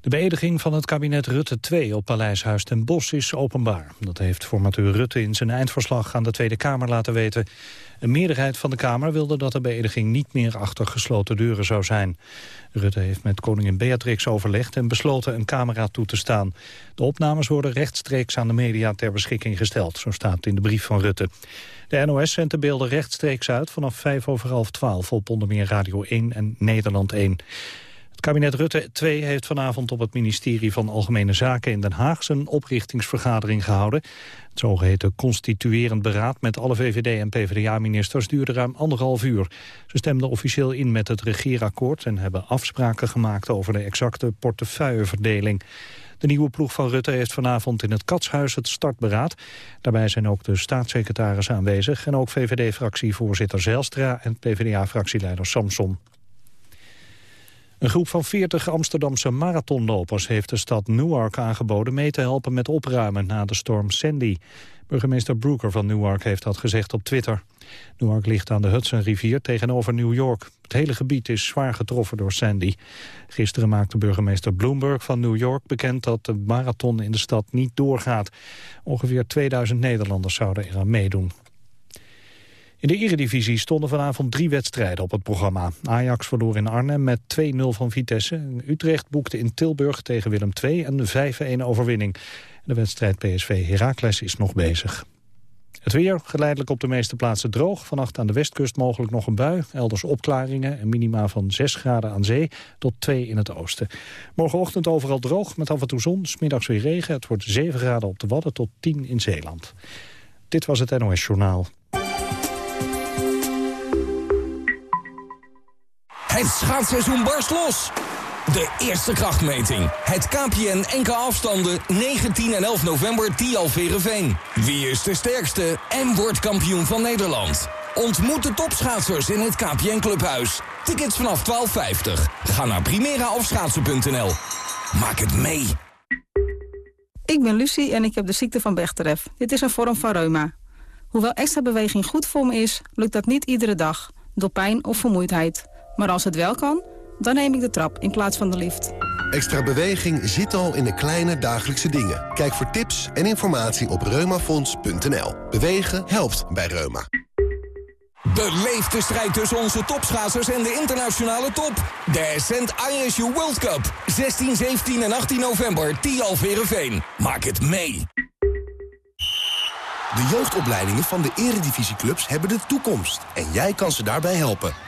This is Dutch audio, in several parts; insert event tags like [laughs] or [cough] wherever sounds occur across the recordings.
De beëdiging van het kabinet Rutte 2 op Paleishuis ten Bosch is openbaar. Dat heeft formateur Rutte in zijn eindverslag aan de Tweede Kamer laten weten. Een meerderheid van de Kamer wilde dat de beëdiging niet meer achter gesloten deuren zou zijn. Rutte heeft met koningin Beatrix overlegd en besloten een camera toe te staan. De opnames worden rechtstreeks aan de media ter beschikking gesteld, zo staat in de brief van Rutte. De NOS zendt de beelden rechtstreeks uit vanaf 5 over half 12 op onder meer Radio 1 en Nederland 1. Het kabinet Rutte 2 heeft vanavond op het ministerie van Algemene Zaken in Den Haag zijn oprichtingsvergadering gehouden. Het zogeheten constituerend beraad met alle VVD- en PvdA-ministers duurde ruim anderhalf uur. Ze stemden officieel in met het regeerakkoord en hebben afspraken gemaakt over de exacte portefeuilleverdeling. De nieuwe ploeg van Rutte heeft vanavond in het Katshuis het startberaad. Daarbij zijn ook de staatssecretaris aanwezig... en ook VVD-fractievoorzitter Zelstra en PvdA-fractieleider Samson. Een groep van 40 Amsterdamse marathonlopers heeft de stad Newark aangeboden mee te helpen met opruimen na de storm Sandy. Burgemeester Brooker van Newark heeft dat gezegd op Twitter. Newark ligt aan de Hudsonrivier tegenover New York. Het hele gebied is zwaar getroffen door Sandy. Gisteren maakte burgemeester Bloomberg van New York bekend dat de marathon in de stad niet doorgaat. Ongeveer 2000 Nederlanders zouden eraan meedoen. In de eredivisie stonden vanavond drie wedstrijden op het programma. Ajax verloor in Arnhem met 2-0 van Vitesse. Utrecht boekte in Tilburg tegen Willem II een 5-1 overwinning. De wedstrijd PSV Heracles is nog bezig. Het weer geleidelijk op de meeste plaatsen droog. Vannacht aan de westkust mogelijk nog een bui. Elders opklaringen en minima van 6 graden aan zee tot 2 in het oosten. Morgenochtend overal droog met af en toe zon. Smiddags weer regen. Het wordt 7 graden op de Wadden tot 10 in Zeeland. Dit was het NOS Journaal. Het schaatsseizoen barst los. De eerste krachtmeting. Het KPN NK afstanden 19 en 11 november Tialverenveen. Wie is de sterkste en wordt kampioen van Nederland? Ontmoet de topschaatsers in het KPN Clubhuis. Tickets vanaf 12,50. Ga naar primeraofschaatsen.nl. Maak het mee. Ik ben Lucie en ik heb de ziekte van Bechterew. Dit is een vorm van reuma. Hoewel extra beweging goed voor me is, lukt dat niet iedere dag. Door pijn of vermoeidheid. Maar als het wel kan, dan neem ik de trap in plaats van de lift. Extra beweging zit al in de kleine dagelijkse dingen. Kijk voor tips en informatie op reumafonds.nl. Bewegen helpt bij Reuma. Beleef de strijd tussen onze topschaatsers en de internationale top. De Ascent ISU World Cup. 16, 17 en 18 november, Tialverenveen. Maak het mee. De jeugdopleidingen van de eredivisieclubs hebben de toekomst. En jij kan ze daarbij helpen.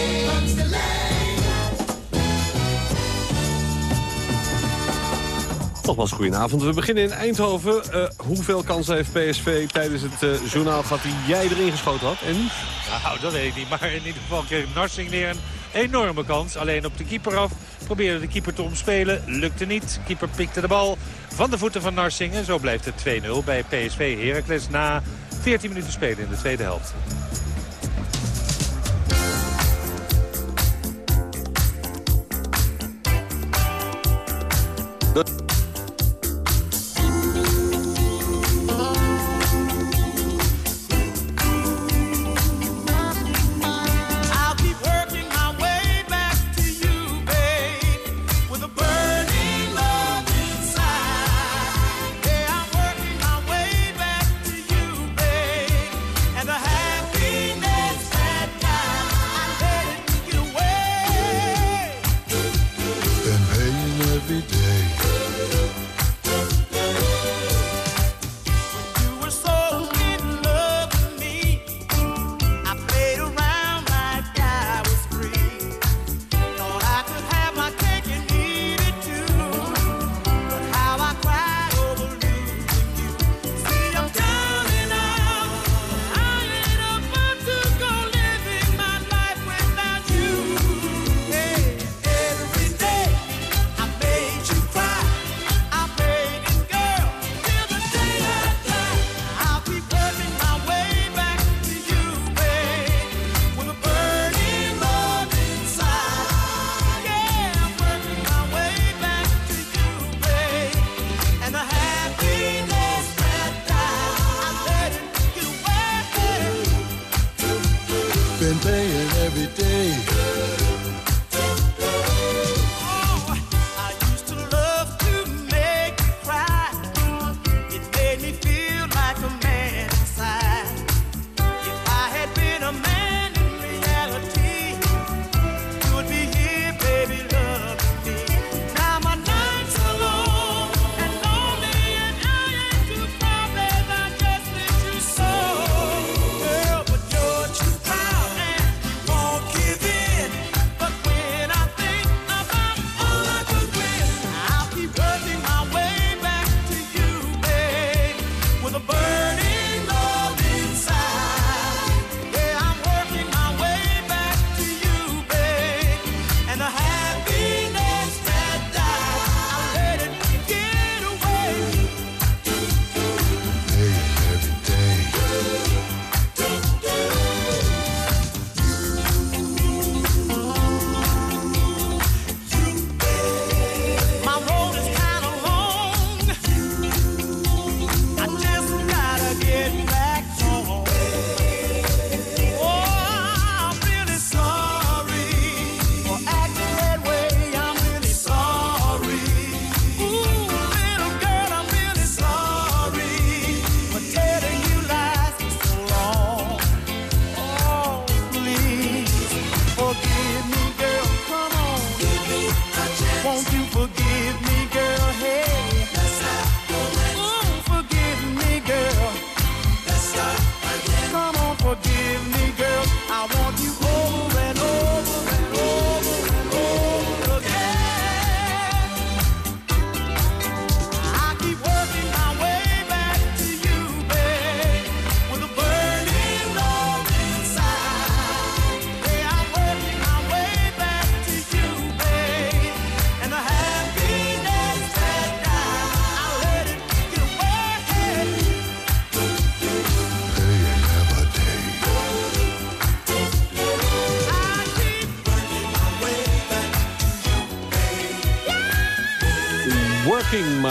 Nogmaals, goedenavond. We beginnen in Eindhoven. Eh, hoeveel kansen heeft PSV tijdens het eh, journaal journaalgat die jij erin geschoten had? En? Nou, dat weet ik niet. Maar in ieder geval kreeg Narsing weer een enorme kans. Alleen op de keeper af. Probeerde de keeper te omspelen. Lukte niet. Keeper pikte de bal van de voeten van Narsing. En zo blijft het 2-0 bij PSV Heracles na 14 minuten spelen in de tweede helft.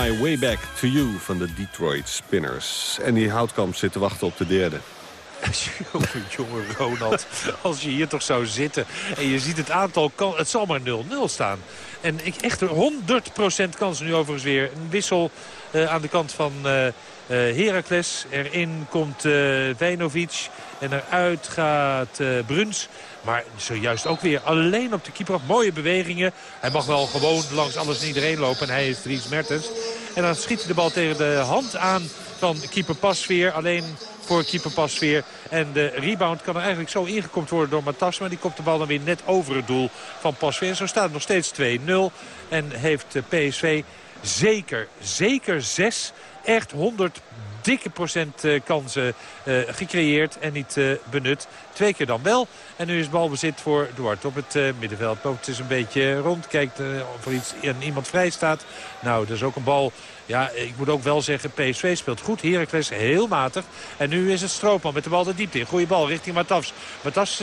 My Way Back to You van de Detroit Spinners. En die houtkamp zit te wachten op de derde. [laughs] Jongen Ronald, als je hier toch zou zitten en je ziet het aantal, het zal maar 0-0 staan. En ik echt 100% kans nu overigens weer. Een wissel uh, aan de kant van uh, Heracles. Erin komt Vejnovic en eruit gaat Bruns. Maar zojuist ook weer alleen op de keeper. Mooie bewegingen. Hij mag wel gewoon langs alles en iedereen lopen. En hij is Dries Mertens. En dan schiet hij de bal tegen de hand aan van keeper Pasveer. Alleen voor keeper Pasveer. En de rebound kan er eigenlijk zo ingekopt worden door Matas. Maar die komt de bal dan weer net over het doel van Pasveer. Zo staat het nog steeds 2-0. En heeft PSV zeker, zeker 6 echt 100 dikke procent eh, kansen uh, gecreëerd en niet uh, benut. Twee keer dan wel. En nu is balbezit voor Duarte op het middenveld. Loopt is een beetje rond. Kijkt of er iets, en iemand vrij staat. Nou, dat is ook een bal ja, ik moet ook wel zeggen, PSV speelt goed. Heracles heel matig. En nu is het Stroopman met de bal de diepte in. Goeie bal richting Matas. Matas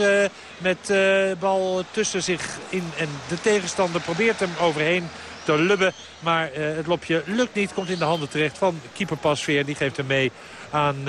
met de bal tussen zich in. En de tegenstander probeert hem overheen te lubben. Maar uh, het lopje lukt niet. Komt in de handen terecht van keeper Pasveer. Die geeft hem mee aan, uh,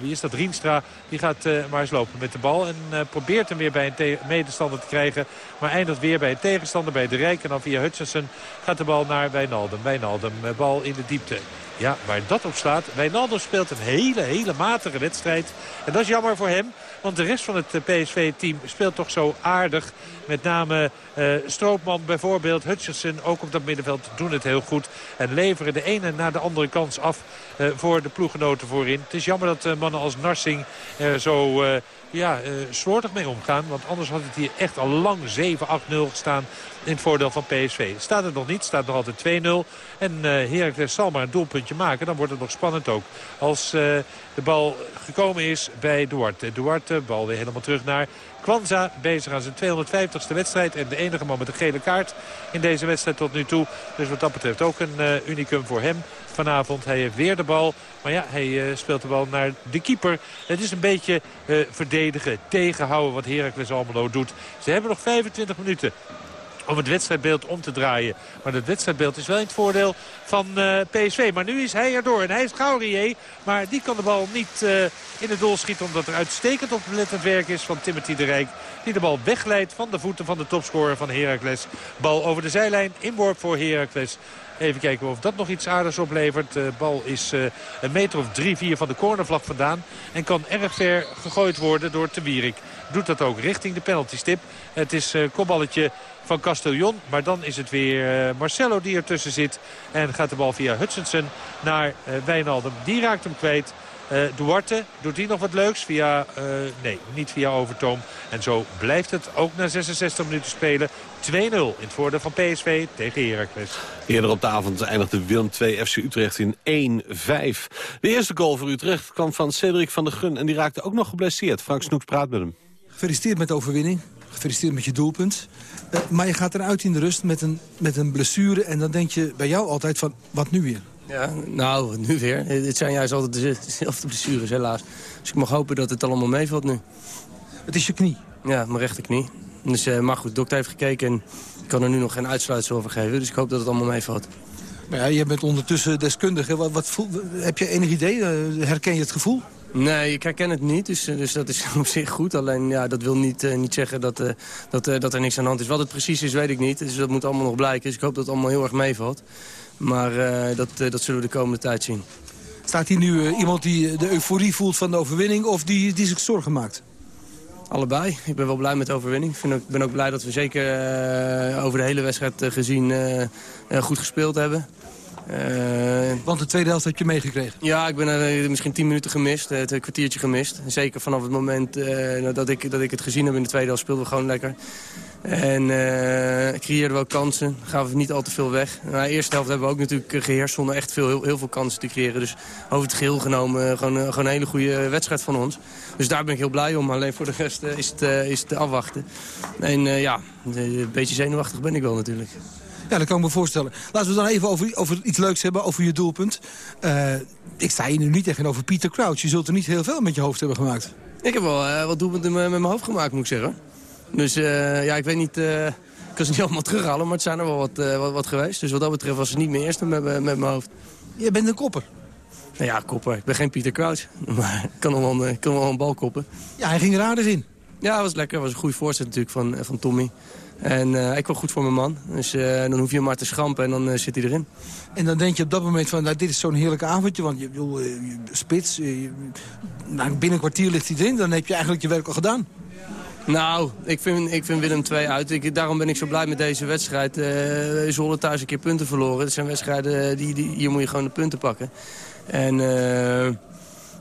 wie is dat, Rienstra. Die gaat uh, maar eens lopen met de bal. En probeert hem weer bij een medestander te krijgen. Maar eindigt weer bij een tegenstander, bij de Rijk. En dan via Hutchinson gaat de bal naar Wijnaldum. Wijnaldum, bal in de diepte. Ja, waar dat op staat. Wijnaldum speelt een hele, hele matige wedstrijd. En dat is jammer voor hem. Want de rest van het PSV-team speelt toch zo aardig. Met name uh, Stroopman bijvoorbeeld, Hutchinson ook op dat middenveld doen het heel goed. En leveren de ene na de andere kans af uh, voor de ploegenoten voorin. Het is jammer dat mannen als Narsing er zo ja, uh, slordig mee omgaan. Want anders had het hier echt al lang 7-8-0 gestaan in het voordeel van PSV. Staat het nog niet, staat nog altijd 2-0. En uh, Heracles zal maar een doelpuntje maken. Dan wordt het nog spannend ook. Als uh, de bal gekomen is bij Duarte. Duarte, bal weer helemaal terug naar Kwanza. Bezig aan zijn 250ste wedstrijd. En de enige man met een gele kaart in deze wedstrijd tot nu toe. Dus wat dat betreft ook een unicum voor hem vanavond. Hij heeft weer de bal. Maar ja, hij uh, speelt de bal naar de keeper. Het is een beetje uh, verdedigen, tegenhouden wat Heracles Almelo doet. Ze hebben nog 25 minuten om het wedstrijdbeeld om te draaien. Maar het wedstrijdbeeld is wel in het voordeel van uh, eh, PSV. Maar nu is hij erdoor en hij is Gaurier. Maar die kan de bal niet in het doel schieten omdat er uitstekend oplettend werk is van Timothy de Rijk. Die de bal wegleidt van de voeten van de topscorer van Heracles. Bal over de zijlijn, inworp voor Heracles. Even kijken of dat nog iets aardigs oplevert. De bal is uh, een meter of drie, vier van de cornervlag vandaan. En kan erg ver gegooid worden door Te Wierik. Doet dat ook richting de penaltystip. Het is uh, kopballetje van Castellon. Maar dan is het weer Marcelo die ertussen zit. En gaat de bal via Hutchinson naar Wijnaldum. Die raakt hem kwijt. Uh, Duarte doet die nog wat leuks via... Uh, nee, niet via Overtoom. En zo blijft het ook na 66 minuten spelen. 2-0 in het voordeel van PSV tegen Heracles. Eerder op de avond eindigde Willem 2 FC Utrecht in 1-5. De eerste goal voor Utrecht kwam van Cedric van der Gun. En die raakte ook nog geblesseerd. Frank Snoeks praat met hem. Gefeliciteerd met de overwinning. Gefeliciteerd met je doelpunt. Uh, maar je gaat eruit in de rust met een, met een blessure. En dan denk je bij jou altijd van, wat nu weer? Ja, nou, nu weer. Het zijn juist altijd dezelfde blessures, helaas. Dus ik mag hopen dat het allemaal meevalt nu. Het is je knie? Ja, mijn rechterknie. Dus, uh, maar goed, de dokter heeft gekeken en ik kan er nu nog geen uitsluitsel over geven. Dus ik hoop dat het allemaal meevalt. Maar ja, je bent ondertussen deskundige. Wat, wat voel, heb je enig idee? Uh, herken je het gevoel? Nee, ik herken het niet, dus, dus dat is [laughs] op zich goed. Alleen ja, dat wil niet, uh, niet zeggen dat, uh, dat, dat er niks aan de hand is. Wat het precies is, weet ik niet. Dus dat moet allemaal nog blijken. Dus ik hoop dat het allemaal heel erg meevalt. Maar dat, dat zullen we de komende tijd zien. Staat hier nu iemand die de euforie voelt van de overwinning... of die, die zich zorgen maakt? Allebei. Ik ben wel blij met de overwinning. Ik ook, ben ook blij dat we zeker over de hele wedstrijd gezien goed gespeeld hebben. Want de tweede helft heb je meegekregen? Ja, ik ben er misschien tien minuten gemist, een kwartiertje gemist. Zeker vanaf het moment dat, ik, dat ik het gezien heb in de tweede helft speelden we gewoon lekker. En creëerden we ook kansen, gaven we niet al te veel weg. Na de eerste helft hebben we ook natuurlijk geheerst zonder echt veel, heel, heel veel kansen te creëren. Dus over het geheel genomen gewoon, gewoon een hele goede wedstrijd van ons. Dus daar ben ik heel blij om. Alleen voor de rest is, het, is het afwachten. En ja, een beetje zenuwachtig ben ik wel natuurlijk. Ja, dat kan ik me voorstellen. Laten we dan even over, over iets leuks hebben, over je doelpunt. Uh, ik sta hier nu niet tegenover Pieter Crouch. Je zult er niet heel veel met je hoofd hebben gemaakt. Ik heb wel uh, wat doelpunten met mijn hoofd gemaakt, moet ik zeggen. Dus uh, ja, ik weet niet... ik kan ze niet [laughs] allemaal terughalen, maar het zijn er wel wat, wat, wat, geweest. Dus wat dat betreft was het niet mijn eerste met, met mijn hoofd. Je bent een kopper. Nou ja, kopper. Ik ben geen Pieter Crouch. [laughs] Maar ik kan wel, kan wel een bal koppen. Ja, hij ging er aardig in. Ja, dat was lekker. Dat was een goede voorzet natuurlijk van, van Tommy. En uh, ik kwam goed voor mijn man. Dus uh, dan hoef je hem maar te schrampen en dan uh, zit hij erin. En dan denk je op dat moment van, nou, dit is zo'n heerlijke avondje. Want je, bedoel, spits, je, nou, binnen een kwartier ligt hij erin. Dan heb je eigenlijk je werk al gedaan. Nou, ik vind, ik vind Willem 2 uit. Ik, daarom ben ik zo blij met deze wedstrijd. Uh, Zwolle thuis een keer punten verloren. Het zijn wedstrijden, die, die, hier moet je gewoon de punten pakken. En...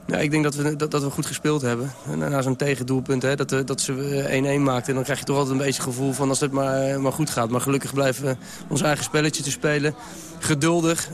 Ja, ik denk dat we, dat, dat we goed gespeeld hebben. En na zo'n tegendoelpunt, hè, dat, dat ze 1-1 maakten. En dan krijg je toch altijd een beetje het gevoel van als het maar, goed gaat. Maar gelukkig blijven we ons eigen spelletje te spelen. Geduldig.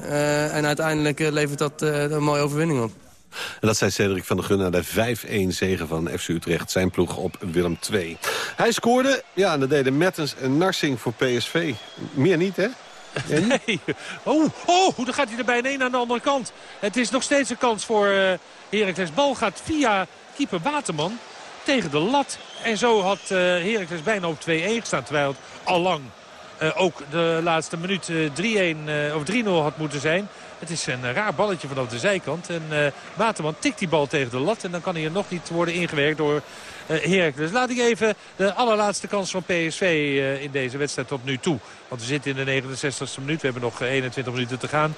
En uiteindelijk levert dat een mooie overwinning op. En dat zei Cedric van der Gun na de 5-1 zegen van FC Utrecht. Zijn ploeg op Willem II. Hij scoorde, ja, en dat deden Mertens en Narsing voor PSV. Meer niet, hè? [laughs] Nee. Oh, oh, dan gaat hij er bijna een aan de andere kant. Het is nog steeds een kans voor uh, Heracles. Bal gaat via keeper Waterman tegen de lat. En zo had uh, Heracles bijna op 2-1 gestaan. Terwijl het al lang uh, ook de laatste minuut 3-1 of 3-0 had moeten zijn. Het is een raar balletje vanaf de zijkant. En uh, Waterman tikt die bal tegen de lat. En dan kan hij er nog niet worden ingewerkt door uh, Heracles. Laat ik even de allerlaatste kans van PSV in deze wedstrijd tot nu toe. Want we zitten in de 69e minuut. We hebben nog 21 minuten te gaan.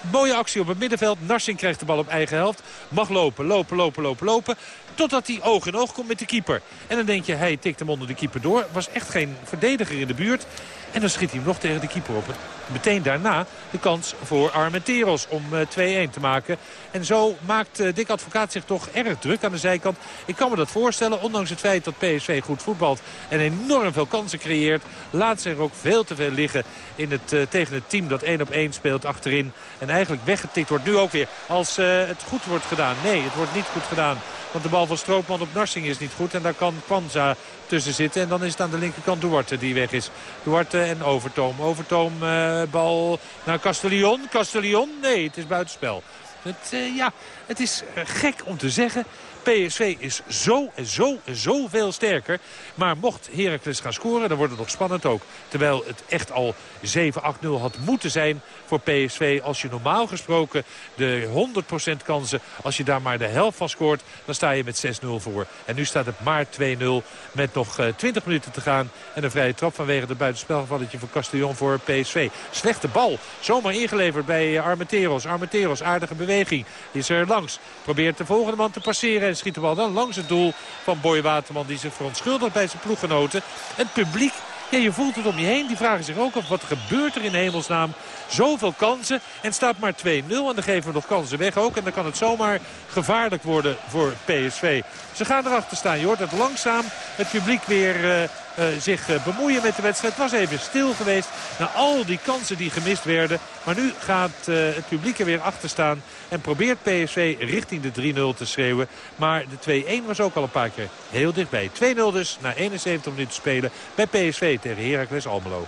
Mooie actie op het middenveld. Narsing krijgt de bal op eigen helft. Mag lopen, lopen, lopen, lopen, lopen. Totdat hij oog in oog komt met de keeper. En dan denk je, hij tikt hem onder de keeper door. Was echt geen verdediger in de buurt. En dan schiet hij hem nog tegen de keeper op. Meteen daarna de kans voor Armenteros om 2-1 te maken. En zo maakt uh, Dick Advocaat zich toch erg druk aan de zijkant. Ik kan me dat voorstellen, ondanks het feit dat PSV goed voetbalt... en enorm veel kansen creëert, laat zich ook veel te veel liggen in het, uh, tegen het team dat 1 op 1 speelt achterin. En eigenlijk weggetikt wordt nu ook weer als het goed wordt gedaan. Nee, het wordt niet goed gedaan. Want de bal van Stroopman op Narsing is niet goed. En daar kan Kwanza tussen zitten. En dan is het aan de linkerkant Duarte die weg is. Duarte en Overtoom. Overtoom uh, bal naar Castellion. Castellion? Nee, het is buitenspel. Het, uh, ja, het is gek om te zeggen. PSV is zo en zo en zo veel sterker. Maar mocht Heracles gaan scoren, dan wordt het nog spannend ook. Terwijl het echt al 7-8-0 had moeten zijn voor PSV. Als je normaal gesproken de 100% kansen, als je daar maar de helft van scoort... dan sta je met 6-0 voor. En nu staat het maar 2-0 met nog 20 eh, minuten te gaan. En een vrije trap vanwege het buitenspelgevalletje van Castellon voor PSV. Slechte bal, zomaar ingeleverd bij Armenteros. Armenteros, aardige beweging. Is er langs. Probeert de volgende man te passeren en schiet de bal dan langs het doel van Boy Waterman... die zich verontschuldigt bij zijn ploeggenoten. Het publiek je voelt het om je heen. Die vragen zich ook af wat gebeurt er in hemelsnaam. Zoveel kansen en staat maar 2-0. En dan geven we nog kansen weg ook. En dan kan het zomaar gevaarlijk worden voor PSV. Ze gaan erachter staan. Je hoort het langzaam het publiek weer uh, zich uh, bemoeien met de wedstrijd. Het was even stil geweest na al die kansen die gemist werden. Maar nu gaat het publiek er weer achter staan. En probeert PSV richting de 3-0 te schreeuwen. Maar de 2-1 was ook al een paar keer heel dichtbij. 2-0 dus na 71 minuten spelen bij PSV tegen Heracles Almelo.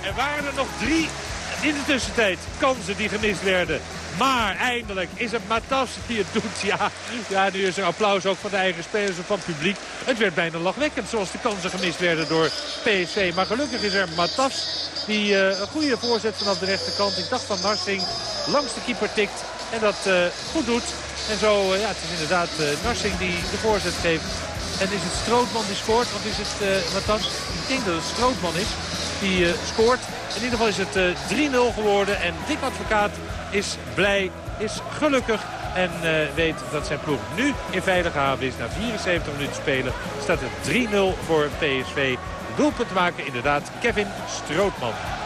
Er waren er nog drie in de tussentijd kansen die gemist werden. Maar eindelijk is het Matas die het doet. Ja, ja, nu is er applaus ook van de eigen spelers en van het publiek. Het werd bijna lachwekkend zoals de kansen gemist werden door PSV. Maar gelukkig is er Matas die uh, een goede voorzet vanaf de rechterkant. Ik dacht van Narsing langs de keeper tikt en dat uh, goed doet. En zo, uh, ja, het is inderdaad Narsing die de voorzet geeft. En is het Strootman die scoort? Of is het Matas? Ik denk dat het Strootman is die uh, scoort. In ieder geval is het uh, 3-0 geworden. En Dick Advocaat is blij, is gelukkig. En uh, weet dat zijn ploeg nu in veilige haven is. Na 74 minuten spelen staat het 3-0 voor PSV. Doelpunt maken inderdaad Kevin Strootman.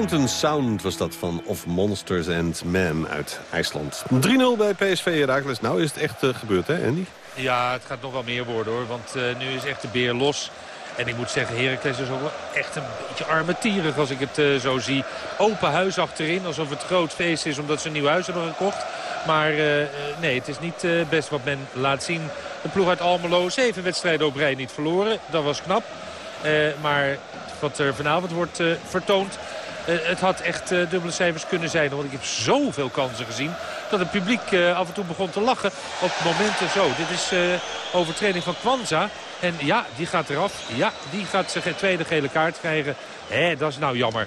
Mountain Sound was dat van Of Monsters and Men uit IJsland. 3-0 bij PSV Herakles. Nou is het echt uh, gebeurd, hè Andy? Ja, het gaat nog wel meer worden hoor. Want uh, nu is echt de beer los. En ik moet zeggen, Heracles is ook wel echt een beetje armetierig als ik het uh, zo zie. Open huis achterin, alsof het groot feest is omdat ze een nieuw huis hebben gekocht. Maar nee, het is niet best wat men laat zien. De ploeg uit Almelo, zeven wedstrijden op rij niet verloren. Dat was knap. maar wat er vanavond wordt vertoond het had echt dubbele cijfers kunnen zijn. Want ik heb zoveel kansen gezien dat het publiek af en toe begon te lachen op momenten zo. Dit is overtreding van Kwanza. En ja, die gaat eraf. Ja, die gaat zijn tweede gele kaart krijgen. Hé, dat is nou jammer.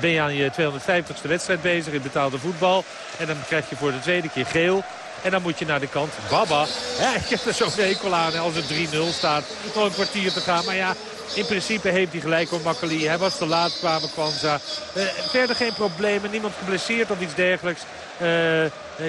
Ben je aan je 250ste wedstrijd bezig in betaalde voetbal. En dan krijg je voor de tweede keer geel. En dan moet je naar de kant. Baba, [laughs] ja, ik heb er zo'n hekel aan als het 3-0 staat. Nog een kwartier te gaan. Maar ja, in principe heeft hij gelijk op Makkeli. Hij was te laat, kwamen Kwanza. Uh, verder geen problemen, niemand geblesseerd of iets dergelijks. Uh,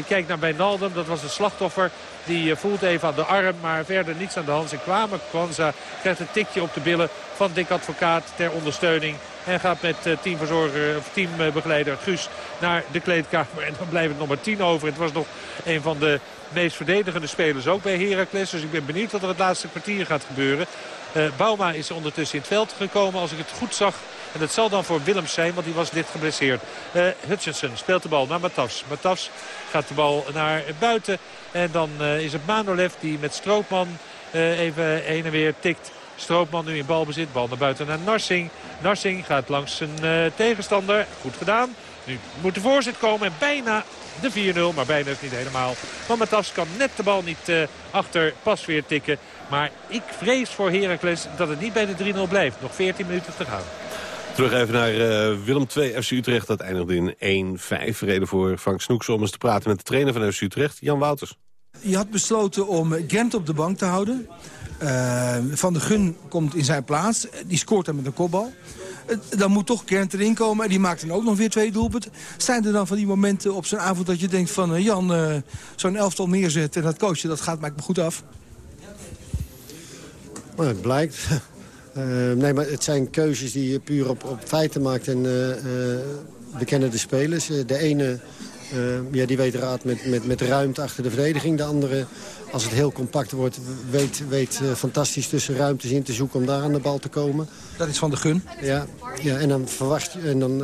kijk naar Wijnaldum, dat was een slachtoffer. Die voelt even aan de arm, maar verder niets aan de hand. Ze kwamen. Kwanza krijgt een tikje op de billen van Dick Advocaat ter ondersteuning. En gaat met teamverzorger, of teambegeleider Guus naar de kleedkamer. En dan blijft het nog maar tien over. Het was nog een van de meest verdedigende spelers ook bij Heracles. Dus ik ben benieuwd wat er het laatste kwartier gaat gebeuren. Uh, Bauma is ondertussen in het veld gekomen als ik het goed zag. En dat zal dan voor Willems zijn, want die was licht geblesseerd. Uh, Hutchinson speelt de bal naar Matafs. Matafs gaat de bal naar buiten. En dan uh, is het Manolev die met Stroopman even heen en weer tikt. Stroopman nu in balbezit. Bal naar buiten naar Narsing. Narsing gaat langs zijn tegenstander. Goed gedaan. Nu moet de voorzet komen en bijna de 4-0. Maar bijna is niet helemaal. Want Matas kan net de bal niet achter pas weer tikken. Maar ik vrees voor Heracles dat het niet bij de 3-0 blijft. Nog 14 minuten te gaan. Terug even naar uh, Willem 2 FC Utrecht. Dat eindigde in 1-5. Reden voor Frank Snoeks om eens te praten met de trainer van FC Utrecht, Jan Wouters. Je had besloten om Gent op de bank te houden. Uh, van de Gun komt in zijn plaats. Die scoort dan met een kopbal. Dan moet toch Gent erin komen. En die maakt dan ook nog weer twee doelpunten. Zijn er dan van die momenten op zo'n avond dat je denkt van... Uh, Jan, uh, zo'n elftal neerzetten en dat coachen, dat gaat me goed af? Nou, het blijkt. Uh, [laughs] nee, maar het zijn keuzes die je puur op, op feiten maakt. En we kennen de spelers. de ene ja, die weet raad met, met, met ruimte achter de verdediging. De andere, als het heel compact wordt, weet, weet fantastisch tussen ruimtes in te zoeken om daar aan de bal te komen. Dat is van de gun? Ja, ja en dan, verwacht je, en dan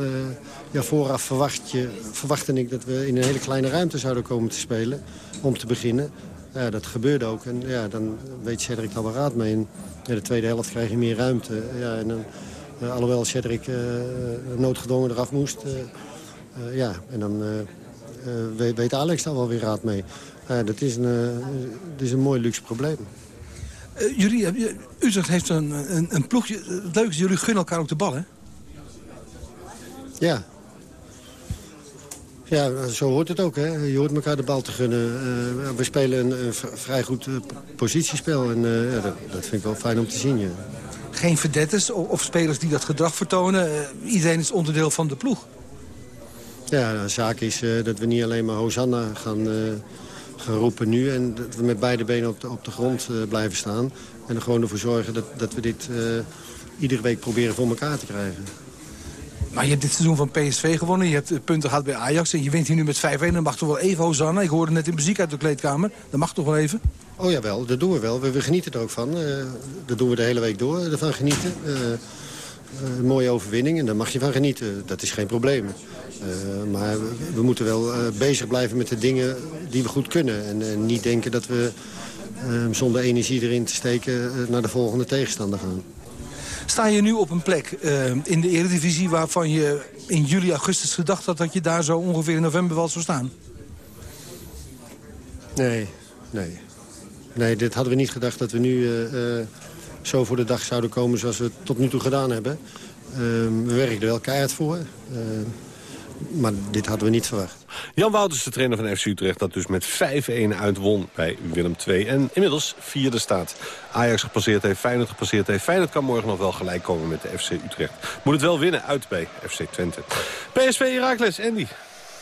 ja, vooraf verwacht je, verwachtte ik dat we in een hele kleine ruimte zouden komen te spelen. Om te beginnen. Ja, dat gebeurde ook. En ja, dan weet Cedric daar wel raad mee. in de tweede helft krijg je meer ruimte. Ja, en dan, uh, alhoewel Cedric uh, noodgedwongen eraf moest. Uh, ja, en dan weet, weet, Alex daar wel weer raad mee. dat, is een, dat is een mooi luxe probleem. jullie, Utrecht heeft een, een, een ploegje. Het leuke is, jullie gunnen elkaar ook de bal, hè? Ja, ja, zo hoort het ook. Hè. Je hoort elkaar de bal te gunnen. Uh, we spelen een, een vrij goed uh, positiespel. En uh, ja, dat, dat, vind ik wel fijn om te zien. Ja. Geen verdetters of, of, spelers die dat gedrag vertonen. iedereen is onderdeel van de ploeg. Ja, de zaak is dat we niet alleen maar Hosanna gaan, gaan roepen nu. En dat we met beide benen op de, op de grond blijven staan. En er gewoon ervoor zorgen dat, dat we dit iedere week proberen voor elkaar te krijgen. Maar je hebt dit seizoen van PSV gewonnen. Je hebt punten gehad bij Ajax. En je wint hier nu met 5-1. Dan mag toch wel even Hosanna. Ik hoorde net in muziek uit de kleedkamer. Dat mag toch wel even? Oh jawel, dat doen we wel. We, genieten er ook van. Uh, dat doen we de hele week door, ervan genieten. Mooie overwinning en daar mag je van genieten. Dat is geen probleem. Maar we, we, moeten wel bezig blijven met de dingen die we goed kunnen. En, en niet denken dat we zonder energie erin te steken naar de volgende tegenstander gaan. Sta je nu op een plek uh, in de Eredivisie... waarvan je in juli, augustus gedacht had... dat je daar zo ongeveer in november wel zou staan? Nee, nee. Nee, dit hadden we niet gedacht dat we nu uh, uh, zo voor de dag zouden komen... zoals we het tot nu toe gedaan hebben. Ehm, we werken er wel keihard voor. Maar dit hadden we niet verwacht. Jan Wouters, de trainer van FC Utrecht... dat dus met 5-1 uitwon bij Willem II. En inmiddels vierde staat. Ajax gepasseerd heeft, Feyenoord gepasseerd heeft. Feyenoord kan morgen nog wel gelijk komen met de FC Utrecht. Moet het wel winnen uit bij FC Twente. PSV Herakles, Andy.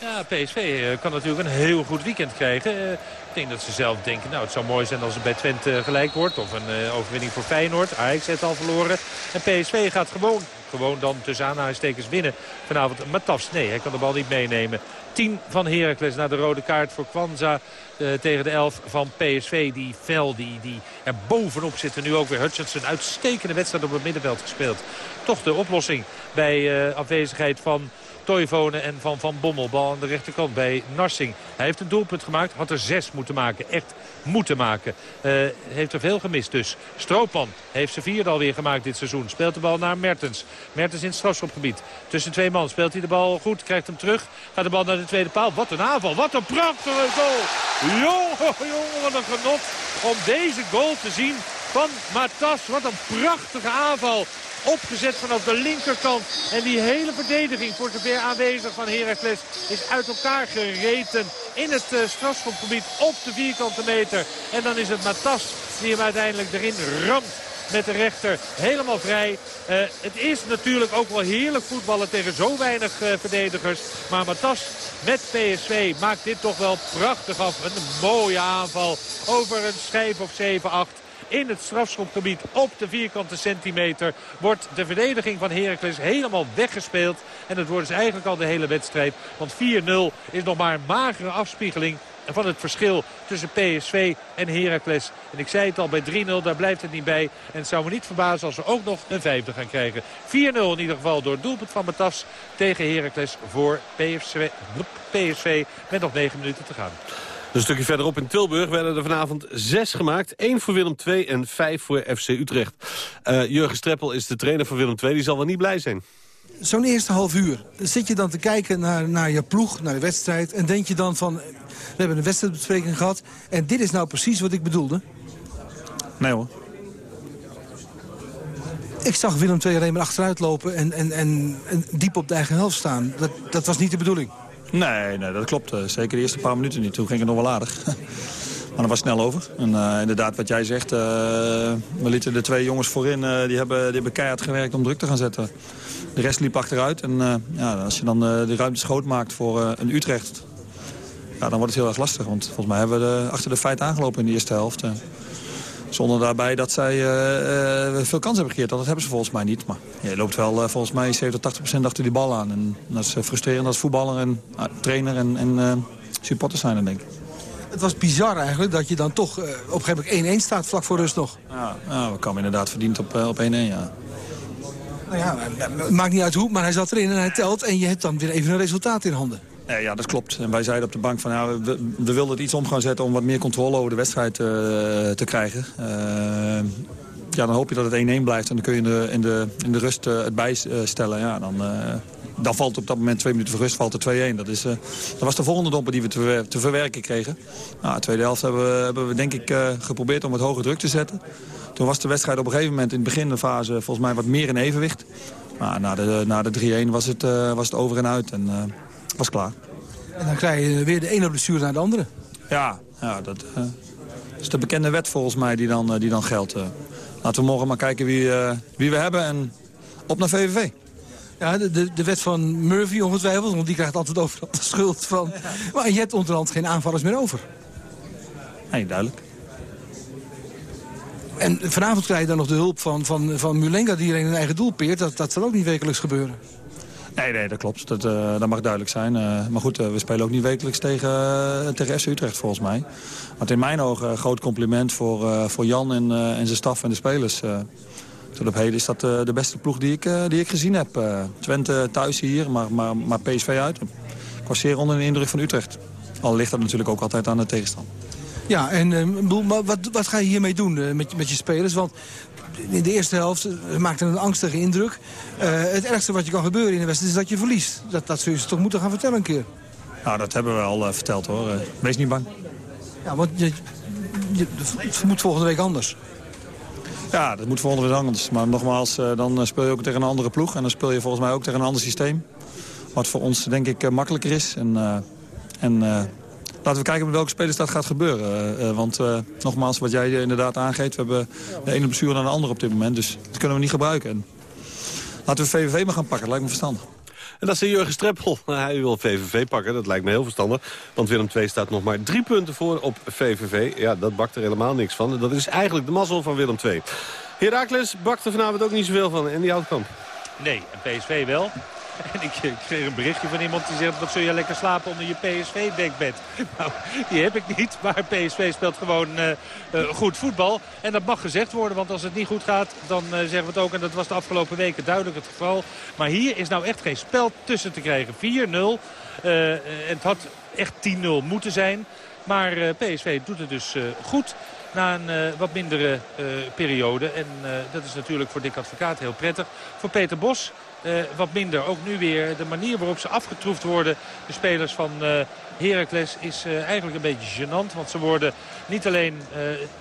Ja, PSV eh, kan natuurlijk een heel goed weekend krijgen. Eh, ik denk dat ze zelf denken, nou het zou mooi zijn als het bij Twente gelijk wordt. Of een uh, overwinning voor Feyenoord. Ajax heeft al verloren. En PSV gaat gewoon, gewoon dan tussen aanhalingstekens winnen. Vanavond Matafs, nee, hij kan de bal niet meenemen. 10 van Heracles naar de rode kaart voor Kwanza uh, tegen de 11 van PSV. Die fel, die, die er bovenop zitten. Nu ook weer Hutchinson. Uitstekende wedstrijd op het middenveld gespeeld. Toch de oplossing bij afwezigheid van Toivonen en van Van Bommel. Bal aan de rechterkant bij Narsing. Hij heeft een doelpunt gemaakt. Had er zes moeten maken. Echt moeten maken. Uh, heeft er veel gemist dus. Stroopman heeft zijn vierde alweer gemaakt dit seizoen. Speelt de bal naar Mertens. Mertens in het strafschopgebied. Tussen twee man speelt hij de bal goed. Krijgt hem terug. Gaat de bal naar de tweede paal. Wat een aanval. Wat een prachtige goal. Jongen, jongen, wat een genot om deze goal te zien van Matas. Wat een prachtige aanval. Opgezet vanaf de linkerkant. En die hele verdediging voor zover aanwezig van Heracles is uit elkaar gereten. In het uh, strafschopgebied op de vierkante meter. En dan is het Matas die hem uiteindelijk erin ramt met de rechter. Helemaal vrij. Uh, het is natuurlijk ook wel heerlijk voetballen tegen zo weinig uh, verdedigers. Maar Matas met PSV maakt dit toch wel prachtig af. Een mooie aanval over een schijf of 7-8 in het strafschopgebied op de vierkante centimeter wordt de verdediging van Heracles helemaal weggespeeld. En dat wordt dus eigenlijk al de hele wedstrijd. Want 4-0 is nog maar een magere afspiegeling van het verschil tussen PSV en Heracles. En ik zei het al, bij 3-0, daar blijft het niet bij. En het zou me niet verbazen als we ook nog een vijfde gaan krijgen. 4-0 in ieder geval door het doelpunt van Matas tegen Heracles voor PSV, PSV met nog 9 minuten te gaan. Een stukje verderop in Tilburg werden er vanavond zes gemaakt. Eén voor Willem II en vijf voor FC Utrecht. Uh, Jurgen Streppel is de trainer van Willem II. Die zal wel niet blij zijn. Zo'n eerste half uur zit je dan te kijken naar, naar je ploeg, naar de wedstrijd... en denk je dan van, we hebben een wedstrijdbespreking gehad... en dit is nou precies wat ik bedoelde? Nee hoor. Ik zag Willem II alleen maar achteruit lopen en, en, en, en diep op de eigen helft staan. Dat, dat was niet de bedoeling. Nee, nee, dat klopt. Zeker de eerste paar minuten niet. Toen ging het nog wel aardig. [laughs] Maar dat was snel over. En uh, inderdaad, wat jij zegt, uh, we lieten de twee jongens voorin, die, hebben, die hebben keihard gewerkt om druk te gaan zetten. De rest liep achteruit. En ja, als je dan de ruimte schoot maakt voor een Utrecht, ja, dan wordt het heel erg lastig. Want volgens mij hebben we achter de feit aangelopen in de eerste helft. Zonder daarbij dat zij uh, uh, veel kans hebben gecreëerd. Dat hebben ze volgens mij niet. Maar je loopt wel uh, volgens mij 70, 80 procent achter die bal aan. En dat is frustrerend als voetballer en trainer en, en supporters zijn dan denk ik. Het was bizar eigenlijk dat je dan toch op een gegeven moment 1-1 staat vlak voor rust nog. Ja, ja we kwamen inderdaad verdiend op, op 1-1, ja. Nou ja, maakt niet uit hoe, maar hij zat erin en hij telt. En je hebt dan weer even een resultaat in handen. Ja, dat klopt. En wij zeiden op de bank van ja, we, wilden het iets om gaan zetten om wat meer controle over de wedstrijd uh, te krijgen. Uh, ja, dan hoop je dat het 1-1 blijft en dan kun je in de, in de, rust uh, het bijstellen. Ja, dan, dan valt op dat moment twee minuten rust valt er 2-1. Dat, is, dat was de volgende domper die we te, verwerken kregen. Nou, de tweede helft hebben we, hebben we denk ik geprobeerd om wat hoger druk te zetten. Toen was de wedstrijd op een gegeven moment in de beginfase volgens mij wat meer in evenwicht. Maar na de, na de 3-1 was het, was het over en uit. En, was klaar. En dan krijg je weer de ene blessure naar de andere. Ja, ja dat uh, is de bekende wet volgens mij die dan, uh, die dan geldt. Uh. Laten we morgen maar kijken wie, wie we hebben en op naar VVV. Ja, de, de, de wet van Murphy ongetwijfeld, want die krijgt altijd overal de [laughs] schuld van. Maar je hebt onderhand geen aanvallers meer over. Nee, duidelijk. En vanavond krijg je dan nog de hulp van, van, van Mulenga die er in een eigen doel peert. Dat, dat zal ook niet wekelijks gebeuren. Nee, nee, dat klopt. Dat, uh, dat mag duidelijk zijn. Uh, maar goed, uh, we spelen ook niet wekelijks tegen, tegen FC Utrecht volgens mij. Want in mijn ogen een groot compliment voor, voor Jan en, en zijn staf en de spelers. tot op heden is dat de beste ploeg die ik, die ik gezien heb. Twente thuis hier, maar, maar, maar PSV uit. Ik was zeer onder de indruk van Utrecht. Al ligt dat natuurlijk ook altijd aan de tegenstand. Ja, en wat, wat ga je hiermee doen met, met je spelers? Want in de eerste helft eh, maakte een angstige indruk. Uh, het ergste wat je kan gebeuren in de wedstrijd is dat je verliest. Dat, dat zul je ze toch moeten gaan vertellen een keer. Nou, dat hebben we al uh, verteld hoor. Uh, wees niet bang. Ja, want je, je, het moet volgende week anders. Ja, dat moet volgende week anders. Maar nogmaals, dan speel je ook tegen een andere ploeg. En dan speel je volgens mij ook tegen een ander systeem. Wat voor ons denk ik makkelijker is. En, en Laten we kijken met welke spelers dat gaat gebeuren. Uh, want uh, nogmaals, wat jij inderdaad aangeeft... we hebben de ene blessure naar de andere op dit moment. Dus dat kunnen we niet gebruiken. En laten we VVV maar gaan pakken, dat lijkt me verstandig. En dat is Jurgen Streppel. [laughs] Hij wil VVV pakken, dat lijkt me heel verstandig. Want Willem II staat nog maar drie punten voor op VVV. Ja, dat bakt er helemaal niks van. Dat is eigenlijk de mazzel van Willem II. Herakles bakt er vanavond ook niet zoveel van. En die Houtkamp. Nee, en PSV wel. [laughs] En ik, kreeg een berichtje van iemand die zegt... wat zul je lekker slapen onder je PSV-dekbed? [laughs] Nou, die heb ik niet. Maar PSV speelt gewoon uh, uh, goed voetbal. En dat mag gezegd worden. Want als het niet goed gaat, dan uh, zeggen we het ook. En dat was de afgelopen weken duidelijk het geval. Maar hier is nou echt geen spel tussen te krijgen. 4-0. en het had echt 10-0 moeten zijn. Maar PSV doet het dus goed na een wat mindere periode. En dat is natuurlijk voor Dick Advocaat heel prettig. Voor Peter Bos wat minder. Ook nu weer de manier waarop ze afgetroefd worden. De spelers van Heracles is eigenlijk een beetje gênant. Want ze worden niet alleen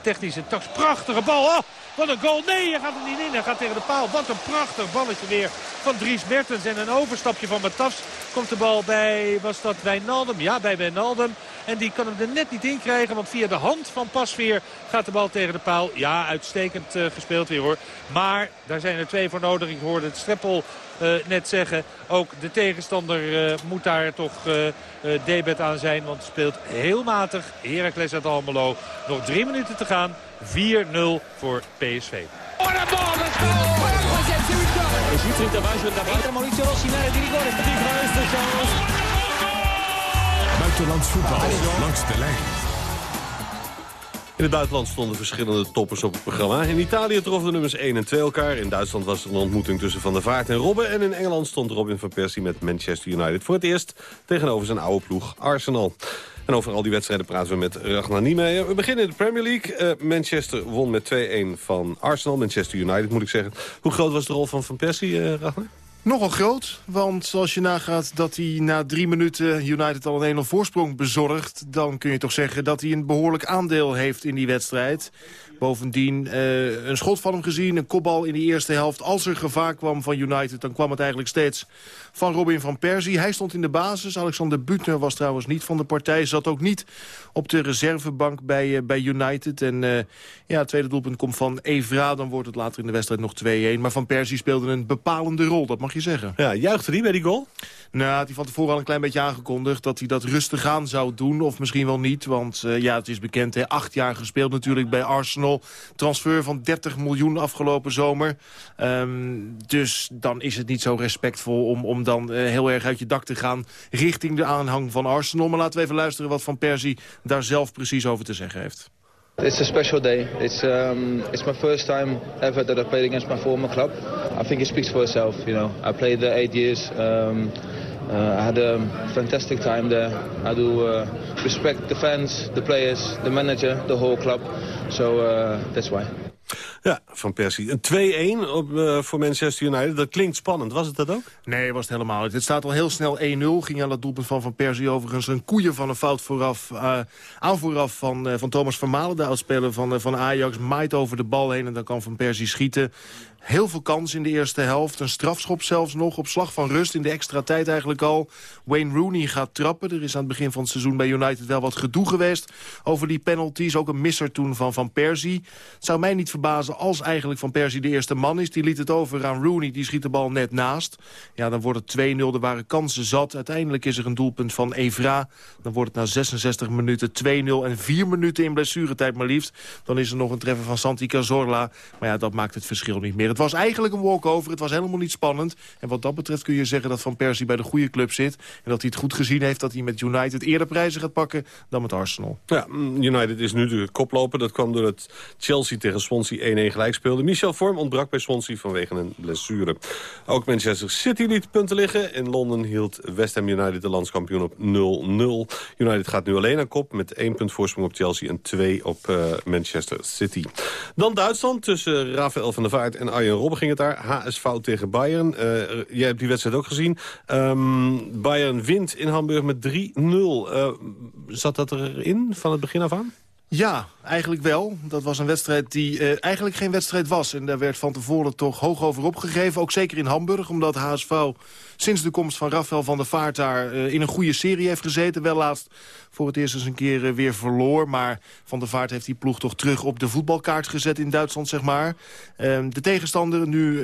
technisch en tactisch prachtige bal. Oh, wat een goal. Nee, hij gaat er niet in. Hij gaat tegen de paal. Wat een prachtig balletje weer van Dries Mertens. En een overstapje van Matafs. Komt de bal bij, was dat Wijnaldum? Ja, bij Wijnaldum. En die kan hem er net niet in krijgen. Want via de hand van Pasveer gaat de bal tegen de paal. Ja, uitstekend uh, gespeeld weer hoor. Maar daar zijn er twee voor nodig. Ik hoorde het Streppel uh, net zeggen. Ook de tegenstander uh, moet daar toch debet aan zijn. Want het speelt heel matig. Heracles uit Almelo. Nog drie minuten te gaan. 4-0 voor PSV. Buitenlands voetbal langs de lijn. In het buitenland stonden verschillende toppers op het programma. In Italië troffen de nummers 1 en 2 elkaar. In Duitsland was er een ontmoeting tussen Van der Vaart en Robben. En in Engeland stond Robin van Persie met Manchester United voor het eerst... tegenover zijn oude ploeg Arsenal. En over al die wedstrijden praten we met Ragnar Niemeyer. We beginnen in de Premier League. Uh, Manchester won met 2-1 van Arsenal. Manchester United moet ik zeggen. Hoe groot was de rol van Van Persie, uh, Ragnar? Nogal groot, want als je nagaat dat hij na drie minuten United al een 1-0 voorsprong bezorgt... dan kun je toch zeggen dat hij een behoorlijk aandeel heeft in die wedstrijd. Bovendien uh, een schot van hem gezien, een kopbal in die eerste helft. Als er gevaar kwam van United, dan kwam het eigenlijk steeds van Robin van Persie. Hij stond in de basis. Alexander Butner was trouwens niet van de partij. Zat ook niet op de reservebank bij, uh, bij United. En uh, ja, het tweede doelpunt komt van Evra. Dan wordt het later in de wedstrijd nog 2-1. Maar Van Persie speelde een bepalende rol, dat mag je zeggen. Ja, juichte die bij die goal? Nou, had hij van tevoren al een klein beetje aangekondigd... dat hij dat rustig aan zou doen, of misschien wel niet. Want uh, ja, het is bekend, hè, acht jaar gespeeld natuurlijk bij Arsenal. Transfer van 30 miljoen afgelopen zomer. Um, dus dan is het niet zo respectvol om, om dan uh, heel erg uit je dak te gaan... richting de aanhang van Arsenal. Maar laten we even luisteren wat Van Persie daar zelf precies over te zeggen heeft. It's a special day. It's um, it's my first time ever that I played against my former club. I think it speaks for itself. You know, I played there eight years. Um, uh, I had a fantastic time there. I do uh, respect the fans, the players, the manager, the whole club. So uh, that's why. Ja, Van Persie. Een 2-1 op, uh, voor Manchester United. Dat klinkt spannend. Was het dat ook? Nee, was het helemaal niet. Het staat al heel snel 1-0. Ging aan het doelpunt van Van Persie overigens een koeien van een fout vooraf. Uh, aanvooraf van, uh, van Thomas Vermalen, de oudspeler van, van Ajax. Maait over de bal heen en dan kan Van Persie schieten. Heel veel kans in de eerste helft. Een strafschop zelfs nog. Op slag van rust in de extra tijd eigenlijk al. Wayne Rooney gaat trappen. Er is aan het begin van het seizoen bij United wel wat gedoe geweest. Over die penalties. Ook een misser toen van Van Persie. Het zou mij niet verbazen als eigenlijk Van Persie de eerste man is. Die liet het over aan Rooney. Die schiet de bal net naast. Ja, dan wordt het 2-0. Er waren kansen zat. Uiteindelijk is er een doelpunt van Evra. Dan wordt het na 66 minuten 2-0 en 4 minuten in blessuretijd maar liefst. Dan is er nog een treffer van Santi Cazorla. Maar ja, dat maakt het verschil niet meer. Het was eigenlijk een walkover. Het was helemaal niet spannend. En wat dat betreft kun je zeggen dat Van Persie bij de goede club zit. En dat hij het goed gezien heeft dat hij met United eerder prijzen gaat pakken dan met Arsenal. Ja, United is nu de koploper. Dat kwam door het Chelsea tegen Swansea 1-1 gelijk speelde. Michel Vorm ontbrak bij Swansea vanwege een blessure. Ook Manchester City liet punten liggen. In Londen hield West Ham United de landskampioen op 0-0. United gaat nu alleen aan kop met één punt voorsprong op Chelsea en twee op uh, Manchester City. Dan Duitsland tussen Rafael van der Vaart en Arjen Robben ging het daar. HSV tegen Bayern. Uh, jij hebt die wedstrijd ook gezien. Um, Bayern wint in Hamburg met 3-0. Uh, zat dat erin van het begin af aan? Ja, eigenlijk wel. Dat was een wedstrijd die uh, eigenlijk geen wedstrijd was. En daar werd van tevoren toch hoog over opgegeven. Ook zeker in Hamburg, omdat HSV sinds de komst van Rafael van der Vaart daar uh, in een goede serie heeft gezeten. Wel laatst voor het eerst eens een keer uh, weer verloor. Maar Van der Vaart heeft die ploeg toch terug op de voetbalkaart gezet in Duitsland, zeg maar. Ehm, de tegenstander, nu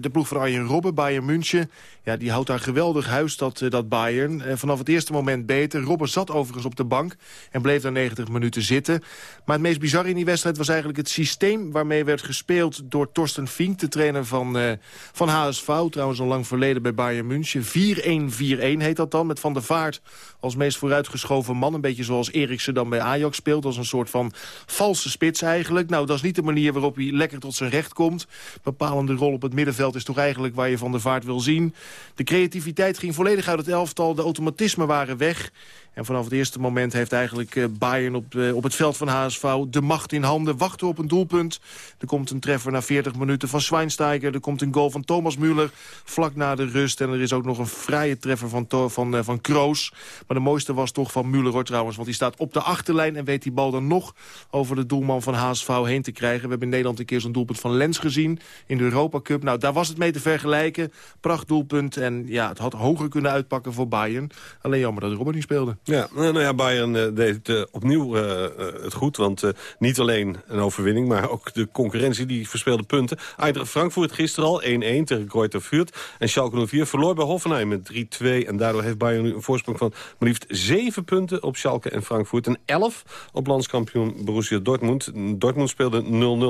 de ploeg van Arjen Robben, Bayern München. Ja, die houdt daar geweldig huis, dat, dat Bayern. vanaf het eerste moment beter. Robben zat overigens op de bank en bleef daar 90 minuten zitten. Maar het meest bizarre in die wedstrijd was eigenlijk het systeem... waarmee werd gespeeld door Torsten Fink, de trainer van, van HSV. Trouwens al lang verleden bij Bayern München. 4-1-4-1 heet dat dan, met Van der Vaart als meest vooruitgeschoven man. Een beetje zoals Eriksen dan bij Ajax speelt. Als een soort van valse spits eigenlijk. Nou, dat is niet de manier waarop hij lekker tot zijn recht komt. Bepalende rol op het middenveld is toch eigenlijk waar je Van der Vaart wil zien. De creativiteit ging volledig uit het elftal. De automatismen waren weg. En vanaf het eerste moment heeft eigenlijk eh, Bayern op, op het veld van HSV de macht in handen. Wachten op een doelpunt. Er komt een treffer na 40 minuten van Schweinsteiger. Er komt een goal van Thomas Müller vlak na de rust. En er is ook nog een vrije treffer van, van, eh, van Kroos. Maar de mooiste was toch van Müller trouwens. Want die staat op de achterlijn en weet die bal dan nog over de doelman van HSV heen te krijgen. We hebben in Nederland een keer zo'n doelpunt van Lens gezien in de Europa Cup. Nou, daar was het mee te vergelijken. Prachtdoelpunt en ja, het had hoger kunnen uitpakken voor Bayern. Alleen jammer dat Robben niet speelde. Ja, nou ja, Bayern uh, deed uh, opnieuw uh, het goed. Want niet alleen een overwinning, maar ook de concurrentie die verspeelde punten. Eindracht Frankfurt gisteren al 1-1 tegen Greuther Fürth. En Schalke 04 verloor bij Hoffenheim met 3-2. En daardoor heeft Bayern nu een voorsprong van maar liefst 7 punten op Schalke en Frankfurt. En 11 op landskampioen Borussia Dortmund. Dortmund speelde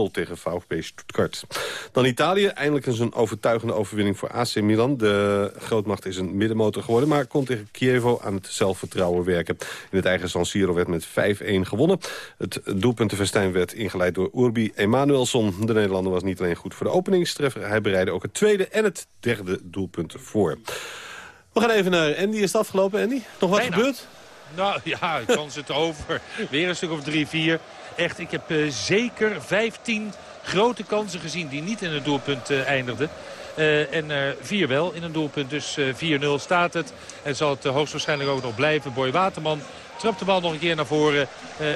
0-0 tegen VfB Stuttgart. Dan Italië, eindelijk eens een overtuigende overwinning voor AC Milan. De grootmacht is een middenmotor geworden, maar kon tegen Chievo aan het zelfvertrouwen werken. In het eigen San Siro werd met 5-1 gewonnen. Het doelpuntenfestijn werd ingeleid door Urbi Emanuelson. De Nederlander was niet alleen goed voor de openingstreffer... hij bereidde ook het tweede en het derde doelpunt voor. We gaan even naar Andy. Is het afgelopen, Andy? Nog wat gebeurd? Nou ja, ik kan het over. Weer een stuk of drie, vier. Echt, ik heb uh, zeker 15 grote kansen gezien die niet in het doelpunt uh, eindigden. Uh, en vier wel in een doelpunt. Dus uh, 4-0 staat het. En zal het hoogstwaarschijnlijk ook nog blijven. Boy Waterman trapt de bal nog een keer naar voren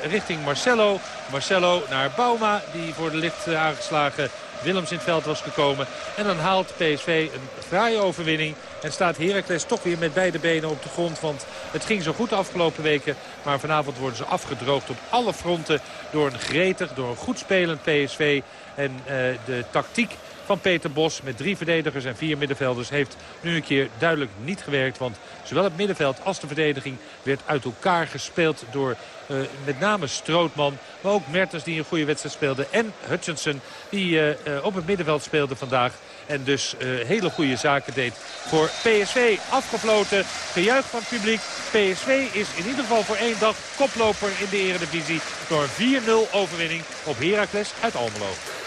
richting Marcelo. Marcelo naar Bauma die voor de licht aangeslagen Willems in het veld was gekomen. En dan haalt PSV een fraaie overwinning. En staat Heracles toch weer met beide benen op de grond. Want het ging zo goed de afgelopen weken. Maar vanavond worden ze afgedroogd op alle fronten. Door een gretig, door een goed spelend PSV. En uh, de tactiek van Peter Bos met drie verdedigers en vier middenvelders heeft nu een keer duidelijk niet gewerkt. Want zowel het middenveld als de verdediging werd uit elkaar gespeeld door uh, met name Strootman. Maar ook Mertens die een goede wedstrijd speelde. En Hutchinson die uh, uh, op het middenveld speelde vandaag. En dus hele goede zaken deed voor PSV. Afgefloten, gejuich van het publiek. PSV is in ieder geval voor één dag koploper in de eredivisie. Door een 4-0 overwinning op Heracles uit Almelo.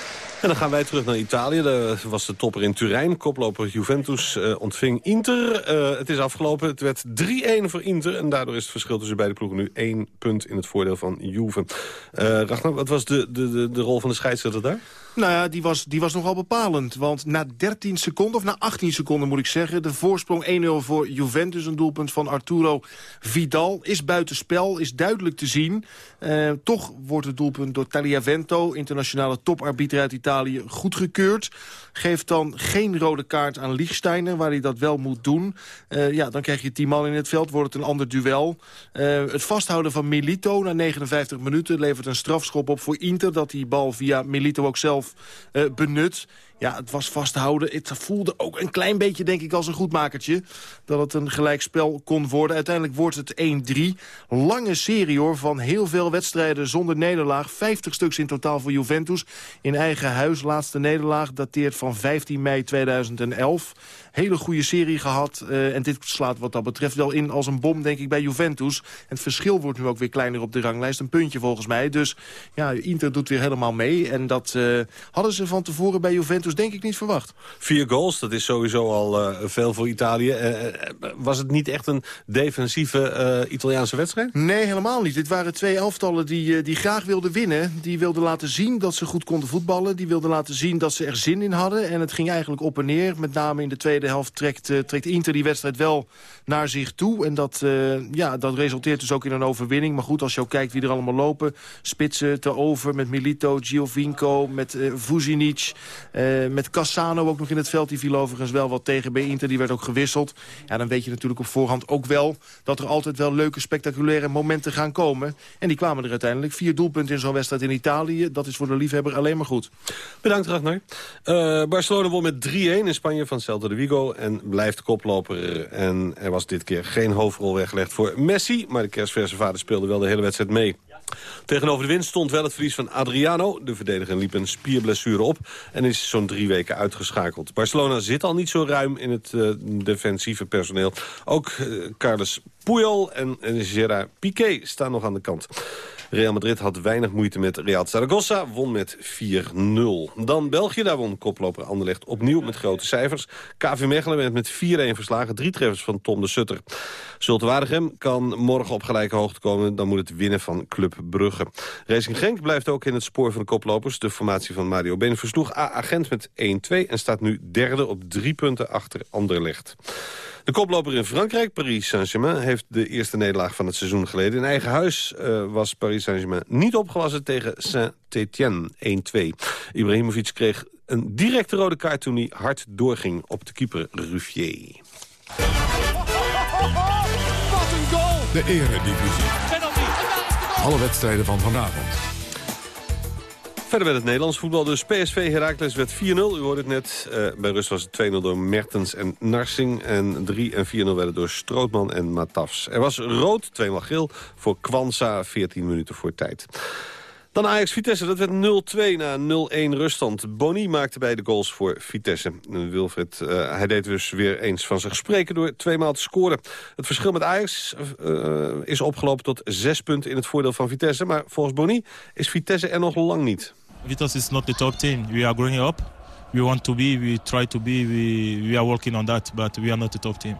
En dan gaan wij terug naar Italië. Daar was de topper in Turijn. Koploper Juventus uh, ontving Inter. Uh, het is afgelopen. Het werd 3-1 voor Inter. En daardoor is het verschil tussen beide ploegen nu één punt in het voordeel van Juve. Uh, Ragnar, wat was de, de, de, de rol van de scheidsrechter daar? Nou ja, die was, die was nogal bepalend. Want na 13 seconden, of na 18 seconden moet ik zeggen... de voorsprong 1-0 voor Juventus, een doelpunt van Arturo Vidal... is buitenspel, is duidelijk te zien. Uh, toch wordt het doelpunt door Tagliavento... internationale toparbiter uit Italië, goedgekeurd. Geeft dan geen rode kaart aan Liechtensteiner, waar hij dat wel moet doen. Uh, ja, dan krijg je 10 man in het veld, wordt het een ander duel. Uh, het vasthouden van Milito na 59 minuten... levert een strafschop op voor Inter... dat die bal via Milito ook zelf uh, benut. Ja, het was vasthouden. Het voelde ook een klein beetje, denk ik, als een goedmakertje. Dat het een gelijkspel kon worden. Uiteindelijk wordt het 1-3. Lange serie, hoor, van heel veel wedstrijden zonder nederlaag. 50 stuks in totaal voor Juventus. In eigen huis, laatste nederlaag, dateert van 15 mei 2011. Hele goede serie gehad. Uh, en dit slaat wat dat betreft wel in als een bom, denk ik, bij Juventus. En het verschil wordt nu ook weer kleiner op de ranglijst. Een puntje volgens mij. Dus ja, Inter doet weer helemaal mee. En dat uh, hadden ze van tevoren bij Juventus denk ik niet verwacht. Vier goals, dat is sowieso al uh, veel voor Italië. Uh, was het niet echt een defensieve Italiaanse wedstrijd? Nee, helemaal niet. Dit waren twee elftallen die, die graag wilden winnen. Die wilden laten zien dat ze goed konden voetballen. Die wilden laten zien dat ze er zin in hadden. En het ging eigenlijk op en neer. Met name in de tweede helft trekt, trekt Inter die wedstrijd wel naar zich toe. En dat, ja, dat resulteert dus ook in een overwinning. Maar goed, als je ook kijkt wie er allemaal lopen. Spitsen te over met Milito, Giovinco, met uh, Vuzinic... Uh, met Cassano ook nog in het veld. Die viel overigens wel wat tegen bij Inter. Die werd ook gewisseld. Ja, dan weet je natuurlijk op voorhand ook wel... dat er altijd wel leuke, spectaculaire momenten gaan komen. En die kwamen er uiteindelijk. Vier doelpunten in zo'n wedstrijd in Italië. Dat is voor de liefhebber alleen maar goed. Bedankt, Ragnar. Uh, Barcelona won met 3-1 in Spanje van Celta de Vigo. En blijft koploper. En er was dit keer geen hoofdrol weggelegd voor Messi. Maar de kerstverse vader speelde wel de hele wedstrijd mee. Tegenover de winst stond wel het verlies van Adriano. De verdediger liep een spierblessure op en is zo'n drie weken uitgeschakeld. Barcelona zit al niet zo ruim in het uh, defensieve personeel. Ook uh, Carlos Puyol en, en Gerard Piqué staan nog aan de kant. Real Madrid had weinig moeite met Real Zaragoza, won met 4-0. Dan België, daar won koploper Anderlecht opnieuw met grote cijfers. KV Mechelen werd met 4-1 verslagen, drie treffers van Tom de Sutter. Zulte Waregem kan morgen op gelijke hoogte komen, dan moet het winnen van Club Brugge. Racing Genk blijft ook in het spoor van de koplopers. De formatie van Mario Been versloeg A-agent met 1-2 en staat nu derde op drie punten achter Anderlecht. De koploper in Frankrijk, Paris Saint-Germain... heeft de eerste nederlaag van het seizoen geleden. In eigen huis uh, was Paris Saint-Germain niet opgewassen tegen Saint-Étienne 1-2. Ibrahimovic kreeg een directe rode kaart toen hij hard doorging op de keeper Ruffier. Wat een goal! De eredivisie. Alle wedstrijden van vanavond. Verder werd het Nederlands voetbal. Dus PSV Heracles werd 4-0. U hoorde het net. Uh, bij rust was het 2-0 door Mertens en Narsing. En 3 en 4-0 werden door Strootman en Matafs. Er was rood, tweemaal geel, voor Kwanza 14 minuten voor tijd. Dan Ajax-Vitesse, dat werd 0-2 na 0-1 ruststand. Boni maakte bij de goals voor Vitesse. Wilfred, uh, hij deed dus weer eens van zich spreken door tweemaal te scoren. Het verschil met Ajax uh, is opgelopen tot zes punten in het voordeel van Vitesse. Maar volgens Boni is Vitesse er nog lang niet. Vitesse is not the top team. We are growing up. We want to be, we try to be, we, we are working on that, but we are not the top team.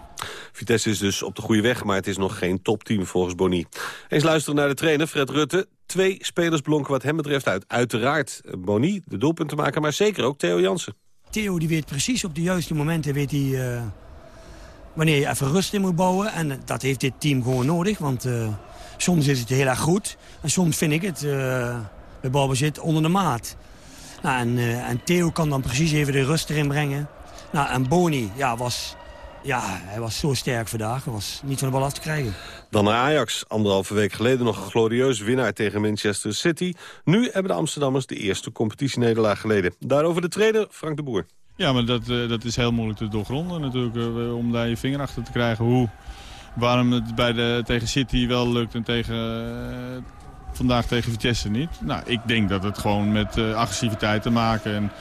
Vitesse is dus op de goede weg, maar het is nog geen topteam volgens Bonny. Eens luisteren naar de trainer Fred Rutte. Twee spelers blonken wat hem betreft uit. Uiteraard Bonny, de doelpunt te maken, maar zeker ook Theo Jansen. Theo die weet precies op de juiste momenten weet hij, uh, wanneer je even rust in moet bouwen. En dat heeft dit team gewoon nodig, want uh, soms is het heel erg goed. En soms vind ik het... Uh, bij balbezit onder de maat. Nou, en, uh, en Theo kan dan precies even de rust erin brengen. Nou, en Boni ja, was, ja, hij was zo sterk vandaag. Hij was niet van de bal af te krijgen. Dan naar Ajax. Anderhalve week geleden nog een glorieus winnaar tegen Manchester City. Nu hebben de Amsterdammers de eerste competitienederlaag geleden. Daarover de trainer Frank de Boer. Ja, maar dat, uh, dat is heel moeilijk te doorgronden natuurlijk. Uh, om daar je vinger achter te krijgen hoe... Waarom het bij de, tegen City wel lukt en tegen, vandaag tegen Vitesse niet. Nou, ik denk dat het gewoon met uh, agressiviteit te maken. En,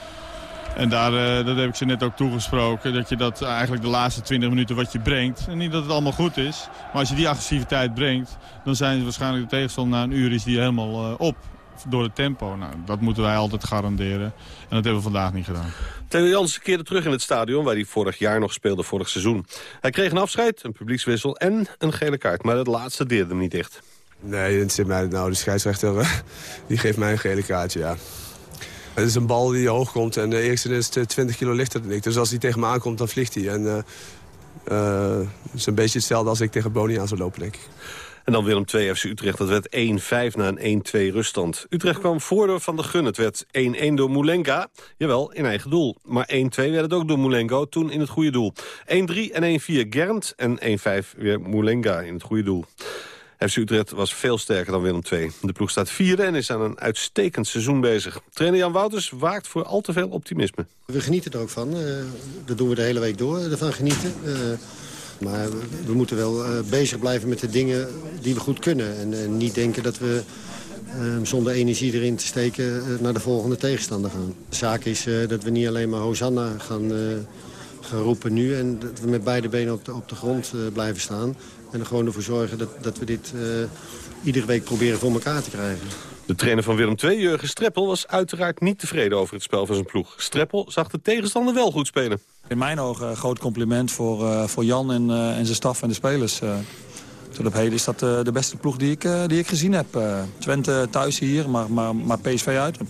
en daar, uh, dat heb ik ze net ook toegesproken. Dat je dat eigenlijk de laatste 20 minuten wat je brengt. En niet dat het allemaal goed is. Maar als je die agressiviteit brengt. Dan zijn ze waarschijnlijk de tegenstander na een uur is die helemaal uh, op. Door het tempo. Nou, dat moeten wij altijd garanderen. En dat hebben we vandaag niet gedaan. Theo Jansen keerde terug in het stadion waar hij vorig jaar nog speelde, vorig seizoen. Hij kreeg een afscheid, een publiekswissel en een gele kaart. Maar het laatste deerde hem niet echt. Nee, het zit mij, nou, de scheidsrechter die geeft mij een gele kaartje, ja. Het is een bal die hoog komt en de eerste is 20 kilo lichter dan ik. Dus als hij tegen me aankomt, dan vliegt hij. En uh, uh, het is een beetje hetzelfde als ik tegen Boni aan zou lopen, denk ik. En dan Willem 2 FC Utrecht. Dat werd 1-5 na een 1-2 ruststand. Utrecht kwam voor door Van de Gun. Het werd 1-1 door Moulenga. Jawel, in eigen doel. Maar 1-2 werd het ook door Moulengo, toen in het goede doel. 1-3 en 1-4 Gernt en 1-5 weer Moulenga in het goede doel. FC Utrecht was veel sterker dan Willem II. De ploeg staat vierde en is aan een uitstekend seizoen bezig. Trainer Jan Wouters waakt voor al te veel optimisme. We genieten er ook van. Uh, dat doen we de hele week door, ervan genieten. Uh, maar we moeten wel uh, bezig blijven met de dingen die we goed kunnen. En niet denken dat we zonder energie erin te steken naar de volgende tegenstander gaan. De zaak is dat we niet alleen maar Hosanna gaan, gaan roepen nu... en dat we met beide benen op de, op de grond blijven staan. En er gewoon ervoor zorgen dat, dat we dit uh, iedere week proberen voor elkaar te krijgen. De trainer van Willem II, Jurgen Streppel, was uiteraard niet tevreden over het spel van zijn ploeg. Streppel zag de tegenstander wel goed spelen. In mijn ogen een groot compliment voor, uh, voor Jan en, uh, en zijn staf en de spelers. tot op heden is dat de beste ploeg die ik, die ik gezien heb. Twente thuis hier, maar, maar, maar PSV uit.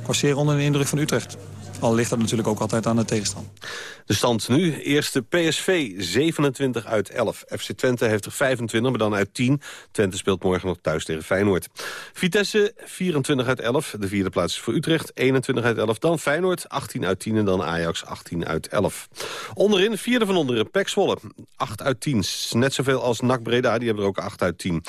Ik was zeer onder de indruk van Utrecht. Al ligt dat natuurlijk ook altijd aan de tegenstand. De stand nu. Eerste PSV 27 uit 11. FC Twente heeft er 25, maar dan uit 10. Twente speelt morgen nog thuis tegen Feyenoord. Vitesse 24 uit 11. De vierde plaats is voor Utrecht. 21 uit 11. Dan Feyenoord 18 uit 10 en dan Ajax 18 uit 11. Onderin, vierde van onderen, Pek Zwolle. 8 uit 10. Net zoveel als NAC Breda, die hebben er ook 8 uit 10.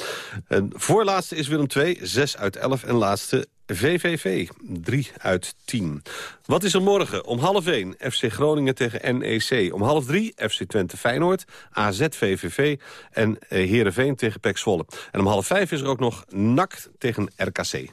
En voorlaatste is Willem 2, 6 uit 11. En laatste VVV, 3 uit 10. Wat is er morgen? Om half 1 FC Groningen tegen NEC. Om half 3 FC Twente Feyenoord, AZ VVV en eh, Heerenveen tegen PEC Zwolle. En om half 5 is er ook nog NAC tegen RKC.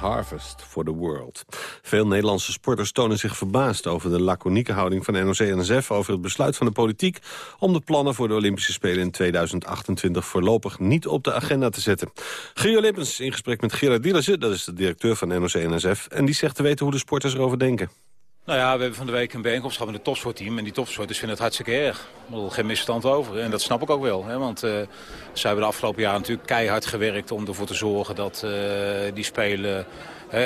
Harvest for the World. Veel Nederlandse sporters tonen zich verbaasd over de laconieke houding van NOC-NSF... over het besluit van de politiek om de plannen voor de Olympische Spelen in 2028 voorlopig niet op de agenda te zetten. Gio Lippens in gesprek met Gerard Dielissen, dat is de directeur van NOC-NSF... en die zegt te weten hoe de sporters erover denken. Nou ja, we hebben van de week een bijeenkomst gehad met het topsportteam. En die topsporters vinden het hartstikke erg. Er geen misverstand over. En dat snap ik ook wel. Hè? Want uh, ze hebben de afgelopen jaren natuurlijk keihard gewerkt om ervoor te zorgen dat uh, die spelen...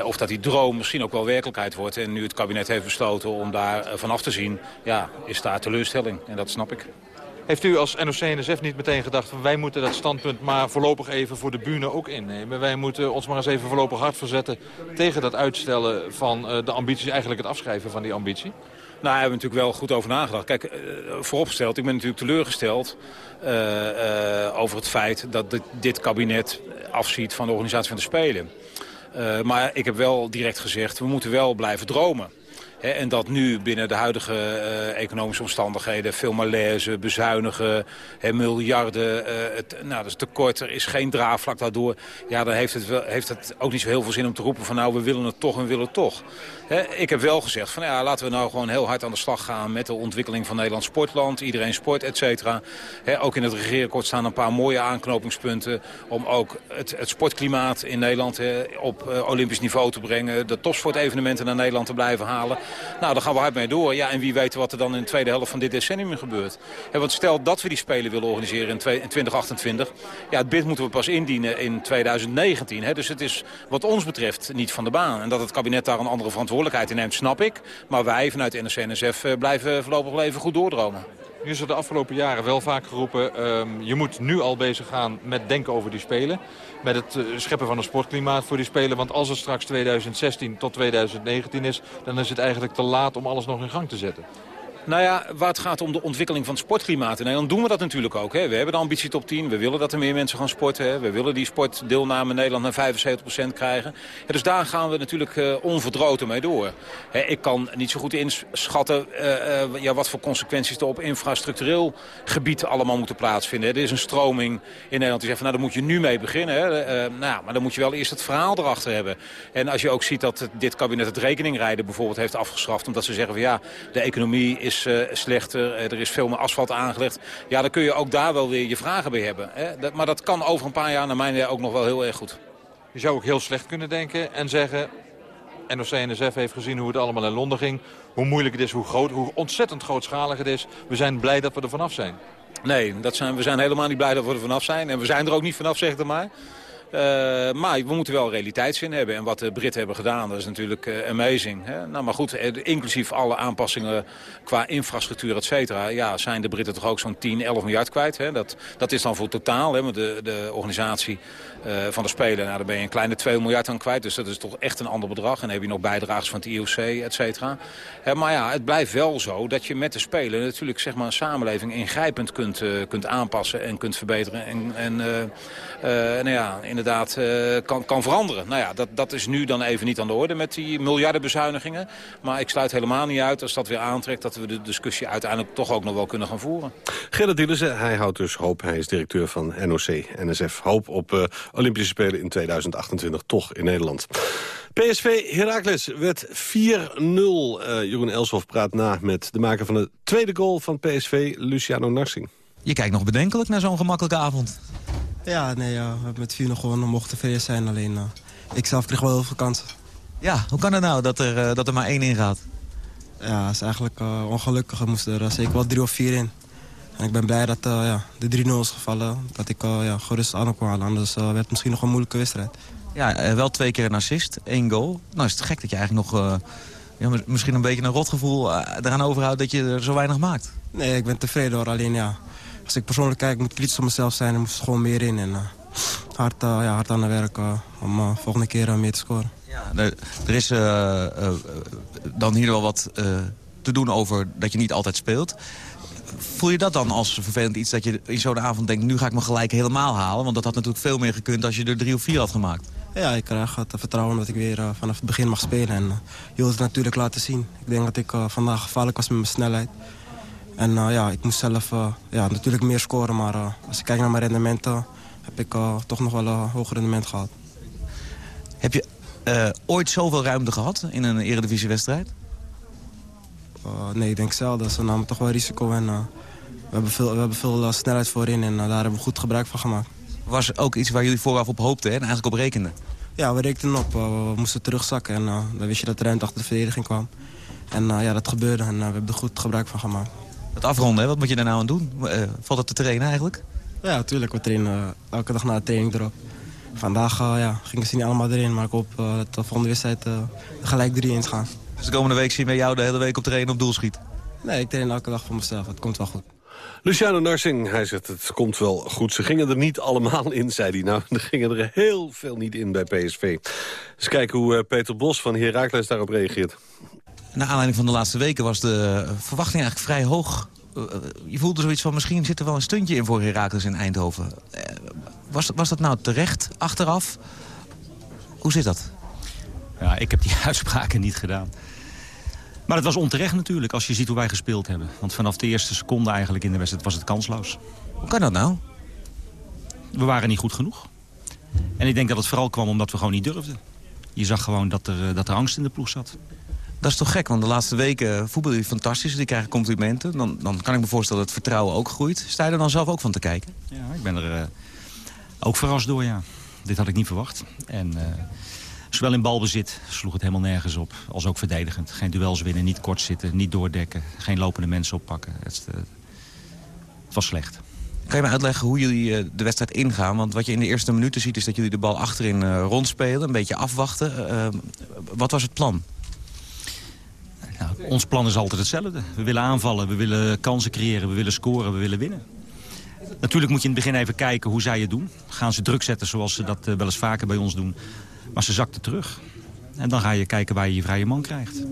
Of dat die droom misschien ook wel werkelijkheid wordt. En nu het kabinet heeft besloten om daar uh, vanaf te zien... ja, is daar teleurstelling. En dat snap ik. Heeft u als NOC-NSF niet meteen gedacht... Van, wij moeten dat standpunt maar voorlopig even voor de bühne ook innemen? Wij moeten ons maar eens even voorlopig hard verzetten... tegen dat uitstellen van uh, de ambities, eigenlijk het afschrijven van die ambitie? Nou, daar hebben we natuurlijk wel goed over nagedacht. Kijk, eh, vooropgesteld, ik ben natuurlijk teleurgesteld eh, eh, over het feit dat dit, dit kabinet afziet van de organisatie van de Spelen. Eh, maar ik heb wel direct gezegd, we moeten wel blijven dromen. En dat nu binnen de huidige eh, economische omstandigheden... veel malaise, bezuinigen, miljarden, eh, het, nou, dat tekort, er is geen draagvlak daardoor. Ja, dan heeft het, heeft het ook niet zo heel veel zin om te roepen van... nou, we willen het toch en willen het toch. Ik heb wel gezegd van ja, laten we nou gewoon heel hard aan de slag gaan... met de ontwikkeling van Nederland Sportland, iedereen sport, et cetera. Ook in het regeerakkoord staan een paar mooie aanknopingspunten... om ook het, het sportklimaat in Nederland op eh, olympisch niveau te brengen... de topsportevenementen naar Nederland te blijven halen. Nou, daar gaan we hard mee door. Ja, en wie weet wat er dan in de tweede helft van dit decennium gebeurt. Want stel dat we die Spelen willen organiseren in, twee- in 2028... ja, het bid moeten we pas indienen in 2019. Hè. Dus het is wat ons betreft niet van de baan. En dat het kabinet daar een andere verantwoordelijkheid in neemt, snap ik. Maar wij vanuit de NRC-NSF eh, blijven voorlopig wel even goed doordromen. Nu is er de afgelopen jaren wel vaak geroepen... ehm, je moet nu al bezig gaan met denken over die Spelen. Met het eh, scheppen van een sportklimaat voor die Spelen. Want als het straks 2016 tot 2019 is... dan is het eigenlijk te laat om alles nog in gang te zetten. Nou ja, waar het gaat om de ontwikkeling van het sportklimaat in Nederland... doen we dat natuurlijk ook. Hè. We hebben de ambitie top 10. We willen dat er meer mensen gaan sporten. Hè. We willen die sportdeelname in Nederland naar 75% krijgen. Dus daar gaan we natuurlijk eh, onverdroten mee door. Hè, ik kan niet zo goed inschatten eh, eh, ja, wat voor consequenties er op infrastructureel gebied allemaal moeten plaatsvinden. Hè. Er is een stroming in Nederland die zegt van nou, daar moet je nu mee beginnen. Hè. Nou, maar dan moet je wel eerst het verhaal erachter hebben. En als je ook ziet dat dit kabinet het rekeningrijden bijvoorbeeld heeft afgeschaft... omdat ze zeggen van ja, de economie is eh, slechter, eh, er is veel meer asfalt aangelegd... ja, dan kun je ook daar wel weer je vragen bij hebben. Hè. Dat, maar dat kan over een paar jaar naar mijn idee ook nog wel heel erg goed. Je zou ook heel slecht kunnen denken en zeggen... NOC-NSF heeft gezien hoe het allemaal in Londen ging. Hoe moeilijk het is, hoe, groot, hoe ontzettend grootschalig het is. We zijn blij dat we er vanaf zijn. Nee, dat zijn, we zijn helemaal niet blij dat we er vanaf zijn. En we zijn er ook niet vanaf, zeg dan maar. Eh, maar we moeten wel realiteitszin hebben. En wat de Britten hebben gedaan, dat is natuurlijk eh, amazing. Hè? Nou, maar goed, eh, inclusief alle aanpassingen qua infrastructuur, et cetera... Ja, zijn de Britten toch ook zo'n 10, 11 miljard kwijt. Hè? Dat, dat is dan voor totaal, hè? De, de organisatie eh, van de Spelen... Nou, daar ben je een kleine 2 miljard aan kwijt. Dus dat is toch echt een ander bedrag. En dan heb je nog bijdragers van het IOC, et cetera. Maar ja, het blijft wel zo dat je met de Spelen... natuurlijk zeg maar, een samenleving ingrijpend kunt, eh, kunt aanpassen en kunt verbeteren. En, en eh, nou ja, inderdaad kan, kan veranderen. Nou ja, dat, dat is nu dan even niet aan de orde met die miljardenbezuinigingen. Maar ik sluit helemaal niet uit als dat weer aantrekt... dat we de discussie uiteindelijk toch ook nog wel kunnen gaan voeren. Gerrit Dielissen, hij houdt dus hoop. Hij is directeur van NOC-NSF. Hoop op Olympische Spelen in 2028 toch in Nederland. PSV Heracles werd 4-0. Eh, Jeroen Elshoff praat na met de maker van de tweede goal van PSV, Luciano Narsing. Je kijkt nog bedenkelijk naar zo'n gemakkelijke avond. Ja, nee, ja, we hebben met 4 nog gewonnen. Mochten tevreden zijn. Alleen, eh, ik zelf kreeg wel heel veel kansen. Ja, hoe kan het nou dat er, eh, dat er maar één in gaat? Ja, dat is eigenlijk eh, ongelukkig. Er moesten er zeker wel drie of vier in. En ik ben blij dat eh, ja, de 3-0 is gevallen. Dat ik eh, ja, gerust aan kon halen. Anders eh, werd het misschien nog een moeilijke wedstrijd. Ja, wel twee keer een assist, één goal. Nou is het gek dat je eigenlijk nog ja, mis- misschien een beetje een rotgevoel eraan overhoudt dat je er zo weinig maakt. Nee, ik ben tevreden hoor. Alleen ja, als ik persoonlijk kijk, moet ik kritisch op mezelf zijn. Er moest gewoon meer in. En hard, ja, hard aan het werk om volgende keer meer te scoren. Er, er is dan hier wel wat te doen over dat je niet altijd speelt. Voel je dat dan als vervelend iets dat je in zo'n avond denkt... nu ga ik me gelijk helemaal halen? Want dat had natuurlijk veel meer gekund als je er drie of vier had gemaakt. Ja, ik krijg het vertrouwen dat ik weer eh, vanaf het begin mag spelen. En uh, je wilt het natuurlijk laten zien. Ik denk dat ik eh, vandaag gevaarlijk was met mijn snelheid. En eh, ja, ik moest zelf eh, ja, natuurlijk meer scoren. Maar eh, als ik kijk naar mijn rendementen, heb ik eh, toch nog wel een hoger rendement gehad. Heb je eh, ooit zoveel ruimte gehad in een eredivisiewedstrijd? Eh, nee, ik denk zelden. Ze namen toch wel risico. En eh, we hebben veel, we hebben veel eh, snelheid voorin. En eh, daar hebben we goed gebruik van gemaakt. Was ook iets waar jullie vooraf op hoopten hè, en eigenlijk op rekenden? Ja, we rekenden op. We moesten terugzakken. En dan wist je dat de ruimte achter de verdediging kwam. En ja, dat gebeurde. En we hebben er goed gebruik van gemaakt. Het afronden, hè? wat moet je daar nou aan doen? Valt het te trainen eigenlijk? Ja, natuurlijk. We trainen elke dag na de training erop. Vandaag ja, gingen ze niet allemaal erin, maar ik hoop eh, dat de volgende wedstrijd er gelijk drie in gaan. Dus de komende week zien we jou de hele week op trainen op doel schiet? Nee, ik train elke dag voor mezelf. Het komt wel goed. Luciano Narsing, hij zegt het komt wel goed. Ze gingen er niet allemaal in, zei hij. Nou, [laughs] er gingen er heel veel niet in bij PSV. Dus kijken hoe eh, Peter Bos van Heracles daarop reageert. Naar aanleiding van de laatste weken was de verwachting eigenlijk vrij hoog. Eh, eh, je voelde zoiets van, misschien zit er wel een stuntje in voor Heracles in Eindhoven. Was, was dat nou terecht, achteraf? Hoe zit dat? Ja, ik heb die [laughs] uitspraken niet gedaan. Maar het was onterecht natuurlijk, als je ziet hoe wij gespeeld hebben. Want vanaf de eerste seconde eigenlijk in de wedstrijd was het kansloos. Hoe kan dat nou? We waren niet goed genoeg. En ik denk dat het vooral kwam omdat we gewoon niet durfden. Je zag gewoon dat er, eh, dat er angst in de ploeg zat. Dat is toch gek, want de laatste weken voetbal je fantastisch. Die krijgen complimenten. Dan, dan kan ik me voorstellen dat het vertrouwen ook groeit. Sta je er dan zelf ook van te kijken? Ja, ik ben er eh, ook verrast door, ja. Dit had ik niet verwacht. En eh, zowel in balbezit sloeg het helemaal nergens op. Als ook verdedigend. Geen duels winnen, niet kort zitten, niet doordekken. Geen lopende mensen oppakken. Het, eh, het was slecht. Kan je me uitleggen hoe jullie eh, de wedstrijd ingaan? Want wat je in de eerste minuten ziet is dat jullie de bal achterin eh, rondspelen. Een beetje afwachten. Wat was het plan? Nou, ons plan is altijd hetzelfde. We willen aanvallen, we willen kansen creëren, we willen scoren, we willen winnen. Natuurlijk moet je in het begin even kijken hoe zij het doen. Gaan ze druk zetten zoals ze dat wel eens vaker bij ons doen. Maar ze zakten terug. En dan ga je kijken waar je je vrije man krijgt.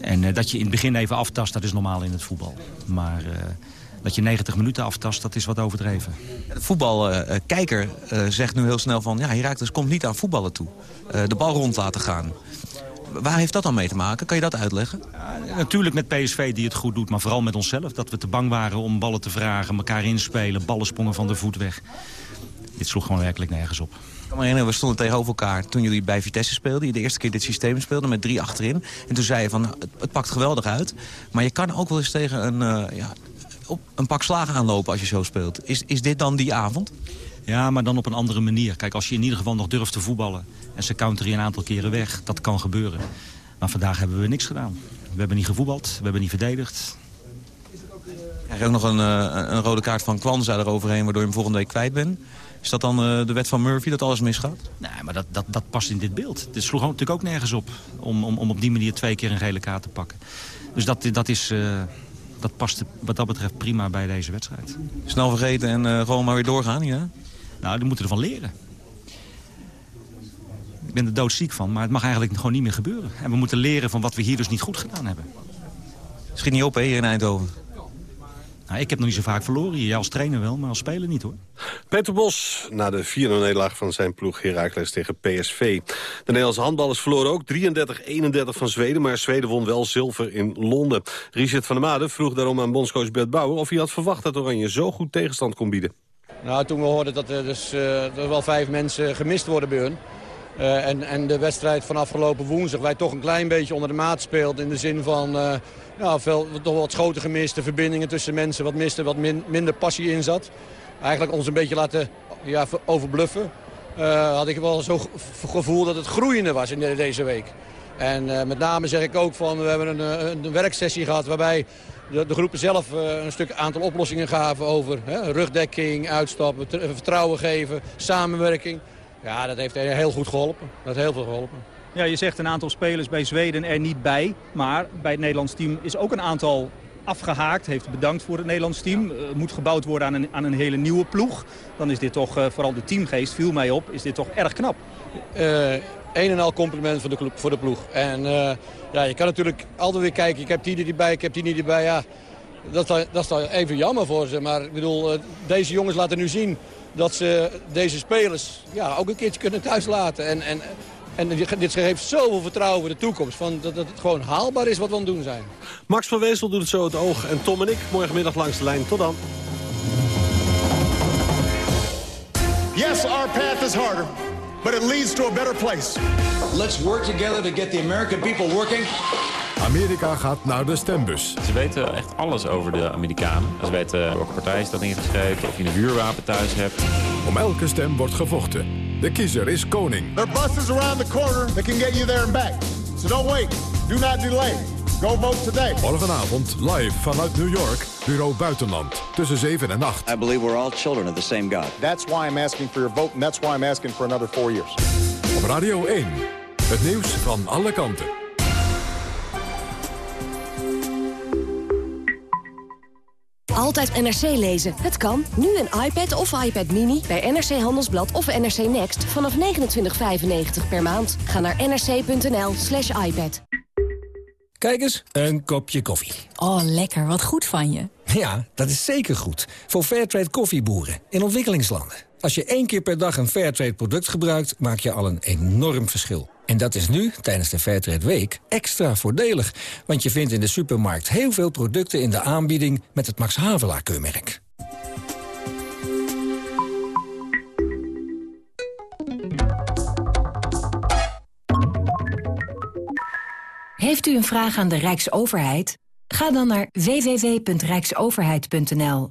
En eh, dat je in het begin even aftast, dat is normaal in het voetbal. Maar eh, dat je 90 minuten aftast, dat is wat overdreven. De voetbalkijker eh, zegt nu heel snel van... ja, Herakles komt niet aan voetballen toe. De bal rond laten gaan. Waar heeft dat dan mee te maken? Kan je dat uitleggen? Natuurlijk met PSV die het goed doet, maar vooral met onszelf. Dat we te bang waren om ballen te vragen, elkaar inspelen, ballen sprongen van de voet weg. Dit sloeg gewoon werkelijk nergens op. Kan me herinneren, we stonden tegenover elkaar toen jullie bij Vitesse speelden. Je de eerste keer dit systeem speelde met drie achterin. En toen zei je van, het, het pakt geweldig uit. Maar je kan ook wel eens tegen een, eh, ja, op een pak slagen aanlopen als je zo speelt. Is, is dit dan die avond? Ja, maar dan op een andere manier. Kijk, als je in ieder geval nog durft te voetballen... en ze counteren je een aantal keren weg, dat kan gebeuren. Maar vandaag hebben we niks gedaan. We hebben niet gevoetbald, we hebben niet verdedigd. Krijg je ook nog een, eh, een rode kaart van Kwanza eroverheen... waardoor je hem volgende week kwijt bent? Is dat dan eh, de wet van Murphy, dat alles misgaat? Nee, maar dat, dat, dat past in dit beeld. Dit sloeg natuurlijk ook nergens op om, om, om op die manier twee keer een gele kaart te pakken. Dus dat, dat, is, eh, dat past wat dat betreft prima bij deze wedstrijd. Snel vergeten en eh, gewoon maar weer doorgaan, ja? Nou, die moeten ervan leren. Ik ben er doodziek van, maar het mag eigenlijk gewoon niet meer gebeuren. En we moeten leren van wat we hier dus niet goed gedaan hebben. Schiet niet op, hè, hier in Eindhoven. Nou, ik heb nog niet zo vaak verloren hier. Jij als trainer wel, maar als speler niet, hoor. Peter Bos, na de vierde nederlaag van zijn ploeg Heracles tegen PSV. De Nederlandse handballers verloren ook 33-31 van Zweden... maar Zweden won wel zilver in Londen. Richard van der Made vroeg daarom aan bondscoach Bert Bauer... of hij had verwacht dat Oranje zo goed tegenstand kon bieden. Nou, toen we hoorden dat er dus eh, er wel vijf mensen gemist worden bij hun. Eh, en, en de wedstrijd van afgelopen woensdag, wij toch een klein beetje onder de maat speelt. In de zin van eh, ja, veel, toch wat schoten gemist, de verbindingen tussen mensen wat miste, wat min- minder passie in zat. Eigenlijk ons een beetje laten ja, ver- overbluffen. Eh, had ik wel zo'n ge- gevoel dat het groeiende was in de- deze week. En met name zeg ik ook van, we hebben een, een werksessie gehad waarbij de, groepen zelf een stuk aantal oplossingen gaven over hè, rugdekking, uitstappen, tr- vertrouwen geven, samenwerking. Ja, dat heeft heel goed geholpen. Dat heeft heel veel geholpen. Ja, je zegt een aantal spelers bij Zweden er niet bij. Maar bij het Nederlands team is ook een aantal afgehaakt. Heeft bedankt voor het Nederlands team. Eh, moet gebouwd worden aan een, aan een hele nieuwe ploeg. Dan is dit toch, eh, vooral de teamgeest, viel mij op, is dit toch erg knap. Eh, een en al compliment voor de, club, voor de ploeg. En ja, je kan natuurlijk altijd weer kijken, ik heb die er bij, ik heb die niet erbij. Ja, dat, is dat is even jammer voor ze. Maar ik bedoel, deze jongens laten nu zien dat ze deze spelers ja, ook een keertje kunnen thuislaten. En, en, en dit geeft zoveel vertrouwen voor de toekomst. Van dat, dat het gewoon haalbaar is wat we aan het doen zijn. Max van Weesel doet het zo het oog. En Tom en ik morgenmiddag langs de lijn. Tot dan. Yes, our path is harder, but it leads to a better place. Let's work together to get the American people working. Amerika gaat naar de stembus. Ze weten echt alles over de Amerikanen. Ze weten welke partij staat ingeschreven, of je een vuurwapen thuis hebt. Om elke stem wordt gevochten. De kiezer is koning. There are buses around the corner that can get you there and back. So don't wait. Do not delay. Go vote today. Morgenavond live vanuit New York, bureau Buitenland. Tussen 7 en 8. I believe we're all children of the same God. That's why I'm asking for your vote, and that's why I'm asking for another four years. Op Radio 1. Het nieuws van alle kanten. Altijd NRC lezen. Het kan. Nu een iPad of iPad Mini bij NRC Handelsblad of NRC Next vanaf 29,95 per maand. Ga naar nrc.nl slash iPad. Kijk eens, een kopje koffie. Oh, lekker. Wat goed van je. Ja, dat is zeker goed. Voor Fairtrade koffieboeren in ontwikkelingslanden. Als je één keer per dag een Fairtrade product gebruikt, maak je al een enorm verschil. En dat is nu, tijdens de Fairtrade Week, extra voordelig. Want je vindt in de supermarkt heel veel producten in de aanbieding met het Max Havelaar keurmerk. Heeft u een vraag aan de Rijksoverheid? Ga dan naar www.rijksoverheid.nl.